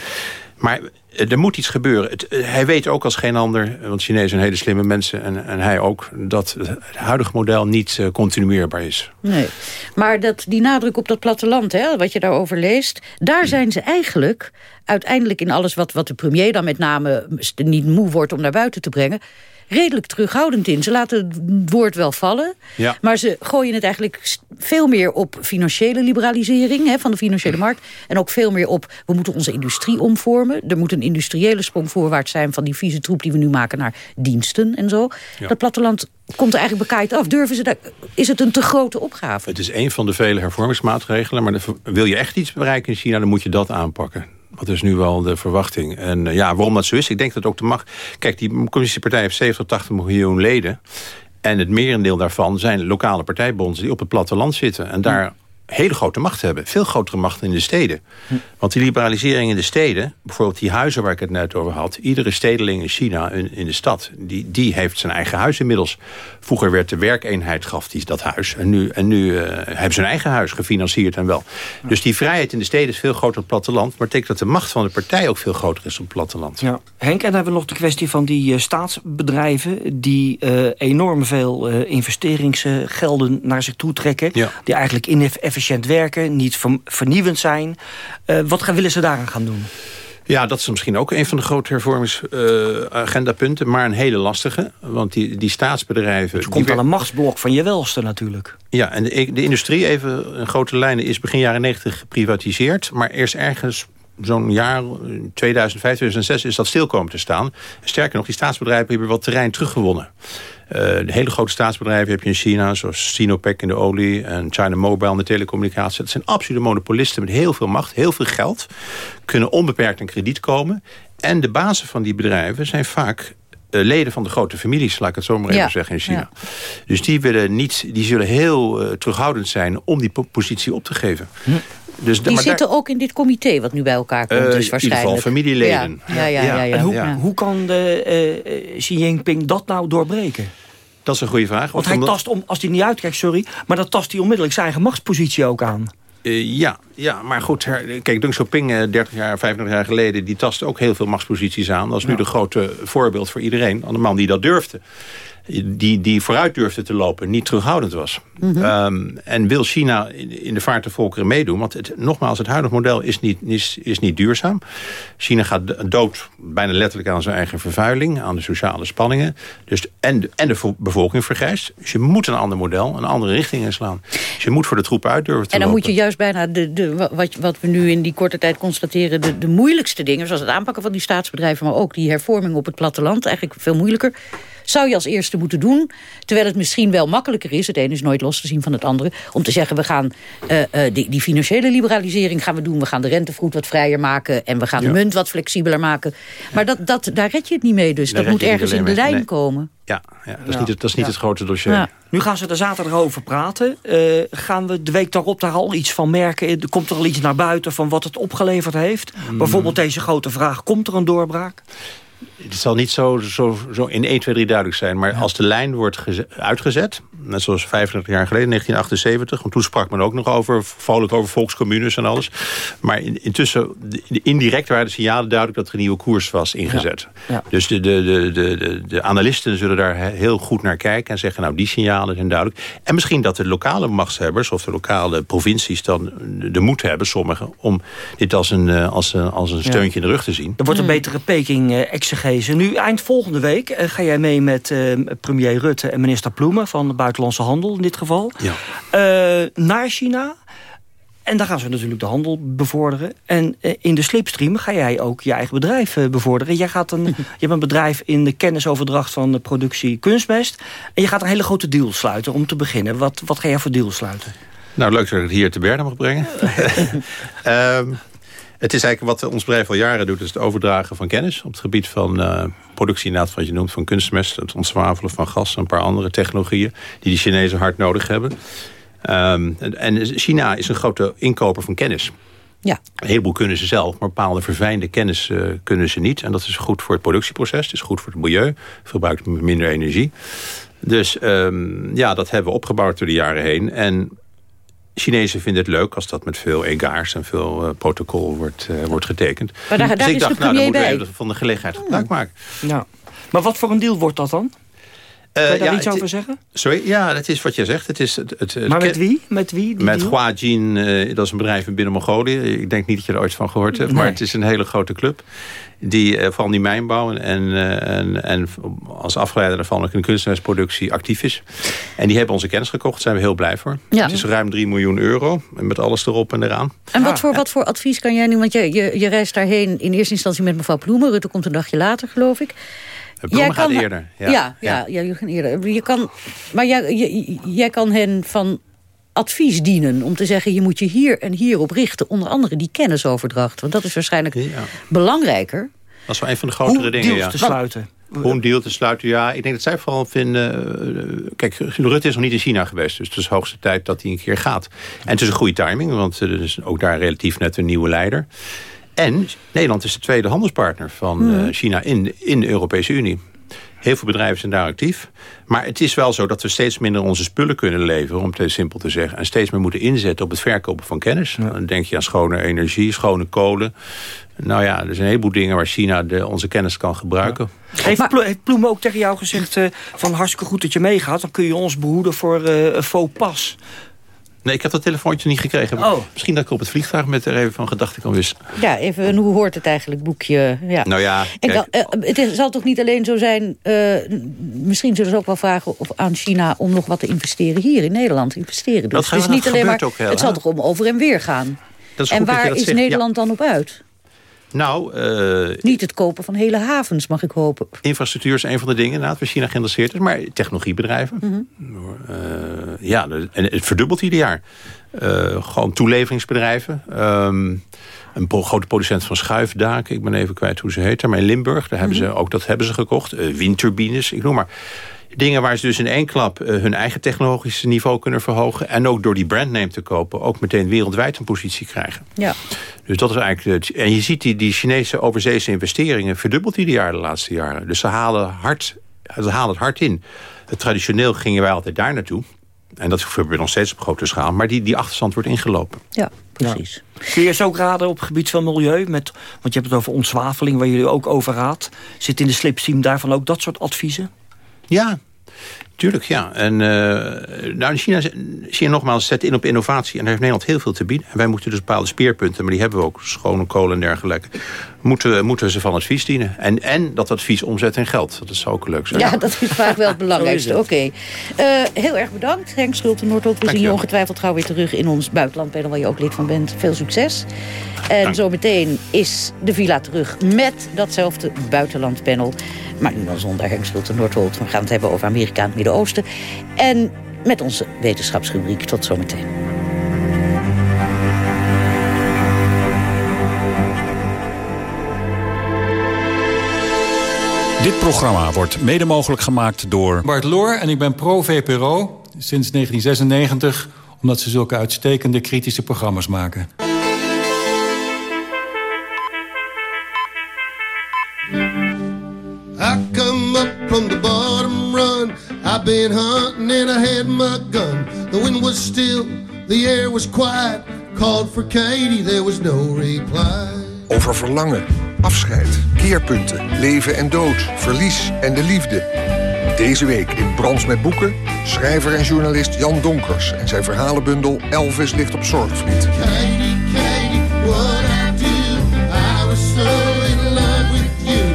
[SPEAKER 41] Maar eh, er moet iets gebeuren. Het, eh, hij weet ook als geen ander, want Chinezen zijn hele slimme mensen... en, en hij ook, dat het huidige model niet uh, continueerbaar is.
[SPEAKER 35] Nee, maar dat, die nadruk op dat platteland, hè, wat je daarover leest... daar zijn ze eigenlijk uiteindelijk in alles wat, wat de premier dan met name... niet moe wordt om naar buiten te brengen redelijk terughoudend in. Ze laten het woord wel vallen. Ja. Maar ze gooien het eigenlijk veel meer op financiële liberalisering hè, van de financiële markt. En ook veel meer op, we moeten onze industrie omvormen. Er moet een industriële sprong voorwaarts zijn van die vieze troep die we nu maken naar diensten en zo. Dat platteland komt er eigenlijk bekaaid af. Durven ze daar, is het een te grote opgave?
[SPEAKER 41] Het is een van de vele hervormingsmaatregelen. Maar wil je echt iets bereiken in China, dan moet je dat aanpakken. Dat is nu wel de verwachting. En uh, ja, waarom dat zo is, ik denk dat ook de macht... Kijk, die communistische heeft 70 tot 80 miljoen leden. En het merendeel daarvan zijn lokale partijbonden die op het platteland zitten. En daar hele grote macht hebben. Veel grotere macht in de steden. Hm. Want die liberalisering in de steden... bijvoorbeeld die huizen waar ik het net over had... iedere stedeling in China, in, de stad... Die, die heeft zijn eigen huis inmiddels. Vroeger werd de werkeenheid gaf die dat huis. En nu, en nu uh, hebben ze een eigen huis gefinancierd en wel. Dus die vrijheid in de steden is veel groter op het platteland. Maar betekent dat de macht van de partij ook veel groter is op het platteland.
[SPEAKER 33] Ja. Henk, en dan hebben we nog de kwestie van die uh, staatsbedrijven... die uh, enorm veel investeringsgelden naar zich toe trekken. Ja. Die eigenlijk inefficiënt efficiënt werken, niet vernieuwend zijn. Uh, wat willen ze daaraan gaan doen?
[SPEAKER 41] Ja, dat is misschien ook een van de grote hervormingsagendapunten. Uh, maar een hele lastige. Want die, die staatsbedrijven...
[SPEAKER 33] Het komt wel een machtsblok van je welste natuurlijk.
[SPEAKER 41] Ja, en de, de industrie, even een grote lijnen, is begin jaren 90 geprivatiseerd. Maar eerst ergens zo'n jaar, 2005, 2006, is dat stil komen te staan. Sterker nog, die staatsbedrijven hebben wat terrein teruggewonnen. Uh, de hele grote staatsbedrijven heb je in China, zoals Sinopec in de olie... en China Mobile in de telecommunicatie. Dat zijn absolute monopolisten met heel veel macht, heel veel geld. Kunnen onbeperkt aan krediet komen. En de bazen van die bedrijven zijn vaak uh, leden van de grote families, laat ik het zo maar even zeggen, in China. Dus die, willen niet, die zullen heel uh, terughoudend zijn om die positie op te geven. Hm.
[SPEAKER 35] Dus, die zitten ook in dit comité wat nu bij elkaar komt, uh, dus waarschijnlijk. In
[SPEAKER 41] ieder geval familieleden.
[SPEAKER 35] Ja, ja, ja. ja,
[SPEAKER 33] en hoe, hoe kan de, uh, Xi Jinping dat nou doorbreken?
[SPEAKER 41] Dat is een goede vraag.
[SPEAKER 33] Want hij tast, om, als hij niet uitkijkt, sorry... maar dan tast hij onmiddellijk zijn eigen machtspositie ook aan.
[SPEAKER 41] Uh, ja, ja, maar goed, her, kijk, Deng Xiaoping, 30 jaar, 25 jaar geleden... die tastte ook heel veel machtsposities aan. Dat is nu de grote voorbeeld voor iedereen. Aan de man die dat durfde die, die vooruit durfde te lopen, niet terughoudend was. Mhm. Ehm, en wil China in de vaart de volkeren meedoen? Want het, nogmaals, het huidige model is niet, is, is niet duurzaam. China gaat dood bijna letterlijk aan zijn eigen vervuiling... aan de sociale spanningen. Dus, en, de, en de bevolking vergrijst. Dus je moet een ander model, een andere richting inslaan. Dus je moet voor de troepen uit durven te
[SPEAKER 35] En dan
[SPEAKER 41] moet
[SPEAKER 35] je juist bijna, de, de, wat, wat we nu in die korte tijd constateren... De, de moeilijkste dingen, zoals het aanpakken van die staatsbedrijven... maar ook die hervorming op het platteland, eigenlijk veel moeilijker zou je als eerste moeten doen. Terwijl het misschien wel makkelijker is, het een is nooit los te zien van het andere... om te zeggen, we gaan uh, uh, die, die, financiële liberalisering gaan we doen. We gaan de rentevroet wat vrijer maken... en we gaan de munt wat flexibeler maken. Maar dat, dat, daar red je het niet mee dus. dat moet ergens in de lijn komen.
[SPEAKER 41] Ja, ja, dat is niet, het, dat is niet het grote dossier.
[SPEAKER 33] Nu gaan ze er zaterdag over praten. Uh, gaan we de week daarop daar al iets van merken? Komt er al iets naar buiten van wat het opgeleverd heeft? Mm. Bijvoorbeeld deze grote vraag, komt er een doorbraak?
[SPEAKER 41] Het zal niet zo, zo, zo in 1, 2, 3 duidelijk zijn. Maar als de lijn wordt uitgezet... net zoals 35 jaar geleden, 1978... want toen sprak men ook nog over, vrolijk over volkscommunes en alles. Maar intussen, indirect waren de signalen duidelijk... dat er een nieuwe koers was ingezet. Ja. Dus de, de, de, de, de analisten zullen daar heel goed naar kijken... en zeggen, nou, die signalen zijn duidelijk. En misschien dat de lokale machtshebbers... of de lokale provincies dan de moed hebben, sommigen... om dit als een, eh, als een, als een steuntje in de rug te zien.
[SPEAKER 33] Er wordt een betere Peking uh, Nu, eind volgende week uh, ga jij mee met uh, premier Rutte en minister Ploemen... van de Buitenlandse Handel in dit geval. Ja. Uh, naar China. En daar gaan ze natuurlijk de handel bevorderen. En in de slipstream ga jij ook je eigen bedrijf bevorderen. Jij gaat een, je hebt een bedrijf in de kennisoverdracht van de productie kunstmest. En je gaat een hele grote deal sluiten om te beginnen. Wat, wat ga jij voor deal sluiten?
[SPEAKER 41] Nou, leuk dat ik het hier te Berne mag brengen. um, Het is eigenlijk wat ons bedrijf al jaren doet... is het overdragen van kennis op het gebied van uh, productie... inderdaad wat je noemt van kunstmest... het ontzwavelen van gas en een paar andere technologieën... die de Chinezen hard nodig hebben. Um, en China is een grote inkoper van kennis.
[SPEAKER 35] Ja.
[SPEAKER 41] Een heleboel kunnen ze zelf, maar bepaalde verfijnde kennis uh, kunnen ze niet. En dat is goed voor het productieproces, het is goed voor het milieu. Verbruikt minder energie. Dus um, ja, dat hebben we opgebouwd door de jaren heen. En Chinezen vinden het leuk als dat met veel egaars en veel uh, protocol wordt, uh, wordt getekend.
[SPEAKER 35] Maar daar, daar
[SPEAKER 41] dus ik
[SPEAKER 35] is
[SPEAKER 41] dacht,
[SPEAKER 35] de
[SPEAKER 41] nou, dan moeten we van de gelegenheid gebruik maken.
[SPEAKER 33] Ja. Maar wat voor een deal wordt dat dan? Kun je daar
[SPEAKER 41] ja,
[SPEAKER 33] iets over zeggen?
[SPEAKER 41] Sorry, ja, dat is wat je zegt. Het is het, het, het
[SPEAKER 33] Maar met wie? Met wie? die
[SPEAKER 41] Met
[SPEAKER 33] deal?
[SPEAKER 41] Huajin, eh, dat is een bedrijf in binnen Mongolië. Ik denk niet dat je er ooit van gehoord hebt. Maar het is een hele grote club. Die eh, vooral die mijnbouw en, eh, en, en als afgeleider daarvan ook in de kunstenaarsproductie actief is. En die hebben onze kennis gekocht. Daar zijn we heel blij voor.
[SPEAKER 35] Ja.
[SPEAKER 41] Het is ruim 3 miljoen euro. En met alles erop en eraan.
[SPEAKER 35] En wat voor, wat voor advies kan jij nu? Want je, je, je reist daarheen in eerste instantie met mevrouw Ploemen. Rutte komt een dagje later, geloof ik.
[SPEAKER 41] Ploemen gaat eerder.
[SPEAKER 35] Ja, ja, ja. je gaat eerder. Je kan, maar jij, jij kan hen van advies dienen om te zeggen... je moet je hier en hier op richten. Onder andere die kennisoverdracht. Want dat is waarschijnlijk belangrijker.
[SPEAKER 41] Dat is wel een van de grotere
[SPEAKER 33] Hoe
[SPEAKER 41] dingen.
[SPEAKER 33] deals
[SPEAKER 41] ja.
[SPEAKER 33] te sluiten.
[SPEAKER 41] Hoe een deal te sluiten, ja. Ik denk dat zij vooral vinden... eh, kijk, Rutte is nog niet in China geweest. Dus het is de hoogste tijd dat hij een keer gaat. En het is een goede timing. Want er is ook daar relatief net een nieuwe leider. En Nederland is de tweede handelspartner van
[SPEAKER 35] Hmm.
[SPEAKER 41] eh, China in, in de Europese Unie. Heel veel bedrijven zijn daar actief. Maar het is wel zo dat we steeds minder onze spullen kunnen leveren... om het simpel te zeggen. En steeds meer moeten inzetten op het verkopen van kennis. Dan denk je aan schone energie, schone kolen. Nou ja, er zijn een heleboel dingen waar China de, onze kennis kan gebruiken.
[SPEAKER 33] Heeft, Plo- heeft Ploemen ook tegen jou gezegd eh, van hartstikke goed dat je meegaat. Dan kun je ons behoeden voor eh, een faux pas.
[SPEAKER 41] Nee, ik heb dat telefoontje niet gekregen.
[SPEAKER 33] Oh.
[SPEAKER 41] Misschien dat ik op het vliegtuig met er even van gedachten kan wisselen.
[SPEAKER 35] Ja, even een hoe hoort het eigenlijk boekje. Ja.
[SPEAKER 41] Nou ja,
[SPEAKER 35] En
[SPEAKER 41] kijk,
[SPEAKER 35] dan, eh, het is- zal toch niet alleen zo zijn... eh, misschien zullen ze ook wel vragen of, aan China om nog wat te investeren hier in Nederland. Investeren dus.
[SPEAKER 41] Dat gaan we-
[SPEAKER 35] is niet
[SPEAKER 41] dat
[SPEAKER 35] alleen maar,
[SPEAKER 41] gebeurt ook heel,
[SPEAKER 35] het zal toch om over en weer gaan.
[SPEAKER 41] dat is
[SPEAKER 35] en
[SPEAKER 41] goed dat je
[SPEAKER 35] waar
[SPEAKER 41] dat
[SPEAKER 35] is
[SPEAKER 41] zegt. Ja.
[SPEAKER 35] Nederland dan op uit?
[SPEAKER 41] Nou, eh,
[SPEAKER 35] Niet het kopen van hele havens, mag ik hopen.
[SPEAKER 41] infrastructuur is een van de dingen inderdaad, waar China geïnteresseerd is. Maar technologiebedrijven.
[SPEAKER 35] Mhm.
[SPEAKER 41] Eh, ja, en het verdubbelt ieder jaar. Eh, gewoon toeleveringsbedrijven. Ehm, een grote producent van schuifdaken. Ik ben even kwijt hoe ze heet. Maar in Limburg, daar hebben ze, ook dat hebben ze gekocht. Windturbines, ik noem maar. Dingen waar ze dus in één klap eh, hun eigen technologische niveau kunnen verhogen. En ook door die brandname te kopen ook meteen wereldwijd een positie krijgen.
[SPEAKER 35] Ja.
[SPEAKER 41] Dus dat is eigenlijk... Het, en je ziet die, die Chinese overzeese investeringen verdubbeld ieder jaar de laatste jaren. Dus ze halen, hard, ze halen het hard in. Traditioneel gingen wij altijd daar naartoe. En dat gebeurt nog steeds op grote schaal. Maar die, die achterstand wordt ingelopen.
[SPEAKER 35] Ja, precies.
[SPEAKER 33] Kun je ze ook raden op het gebied van milieu? Met, want je hebt het over ontzwaveling, waar jullie ook over raadt. Zit in de slipstream daarvan ook dat soort adviezen?
[SPEAKER 41] Ja, tuurlijk, ja. En eh, nou, China, China nogmaals zet in op innovatie. En daar heeft Nederland heel veel te bieden. En wij moeten dus bepaalde speerpunten, maar die hebben we ook. Schone kolen en dergelijke. Moeten, moeten ze van advies dienen. En, en dat advies omzetten in geld. Dat zou ook leuk zijn.
[SPEAKER 35] Ja, dat is vaak wel het belangrijkste. Oké. Eh, heel erg bedankt, Henk Schulte Noordholt. We zien je ongetwijfeld gauw weer terug in ons buitenlandpanel... waar je ook lid van bent. Veel succes. En zometeen is de villa terug met datzelfde buitenlandpanel. Maar nu dan zonder Henk Schulte Noordholt. We gaan het hebben over Amerika en het Midden-Oosten. En met onze wetenschapsrubriek. Tot zometeen.
[SPEAKER 42] Dit programma wordt mede mogelijk gemaakt door...
[SPEAKER 43] Bart Loor en ik ben pro-VPRO sinds 1996... omdat ze zulke uitstekende kritische programma's maken.
[SPEAKER 44] I come up from the bottom run. I've been hunting and I had my gun. The wind was still, the air was quiet. Called for Katie, there was no reply.
[SPEAKER 45] Over verlangen, afscheid, keerpunten, leven en dood, verlies en de liefde. Deze week in Brans met Boeken, schrijver en journalist Jan Donkers... en zijn verhalenbundel Elvis ligt op Zorgvliet.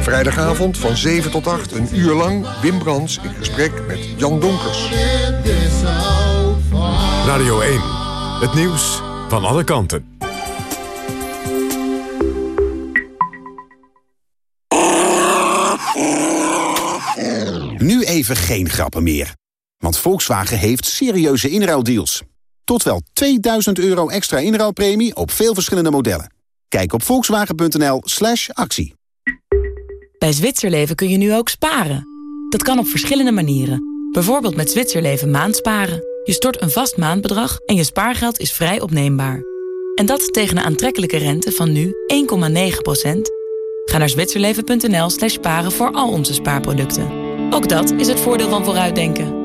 [SPEAKER 45] Vrijdagavond van 7 tot 8, een uur lang... Wim Brands in gesprek met Jan Donkers.
[SPEAKER 1] Radio 1. Het nieuws van alle kanten.
[SPEAKER 46] Geen grappen meer. Want Volkswagen heeft serieuze inruildeals. Tot wel 2000 euro extra inruilpremie op veel verschillende modellen.
[SPEAKER 47] Kijk op volkswagen.nl slash actie.
[SPEAKER 48] Bij Zwitserleven kun je nu ook sparen. Dat kan op verschillende manieren. Bijvoorbeeld met Zwitserleven maandsparen. Je stort een vast maandbedrag en je spaargeld is vrij opneembaar. En dat tegen een aantrekkelijke rente van nu 1,9%. Ga naar zwitserleven.nl slash sparen voor al onze spaarproducten. Ook dat is het voordeel van vooruitdenken.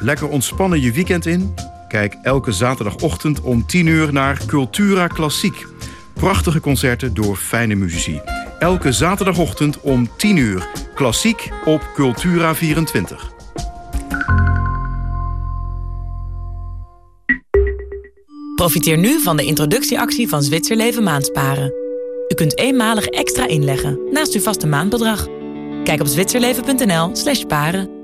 [SPEAKER 45] Lekker ontspannen je weekend in? Kijk elke zaterdagochtend om 10 uur naar Cultura Klassiek. Prachtige concerten door fijne muzici. Elke zaterdagochtend om 10 uur. Klassiek op Cultura 24.
[SPEAKER 48] Profiteer nu van de introductieactie van Zwitserleven Maandsparen. U kunt eenmalig extra inleggen naast uw vaste maandbedrag. Kijk op zwitserleven.nl slash sparen.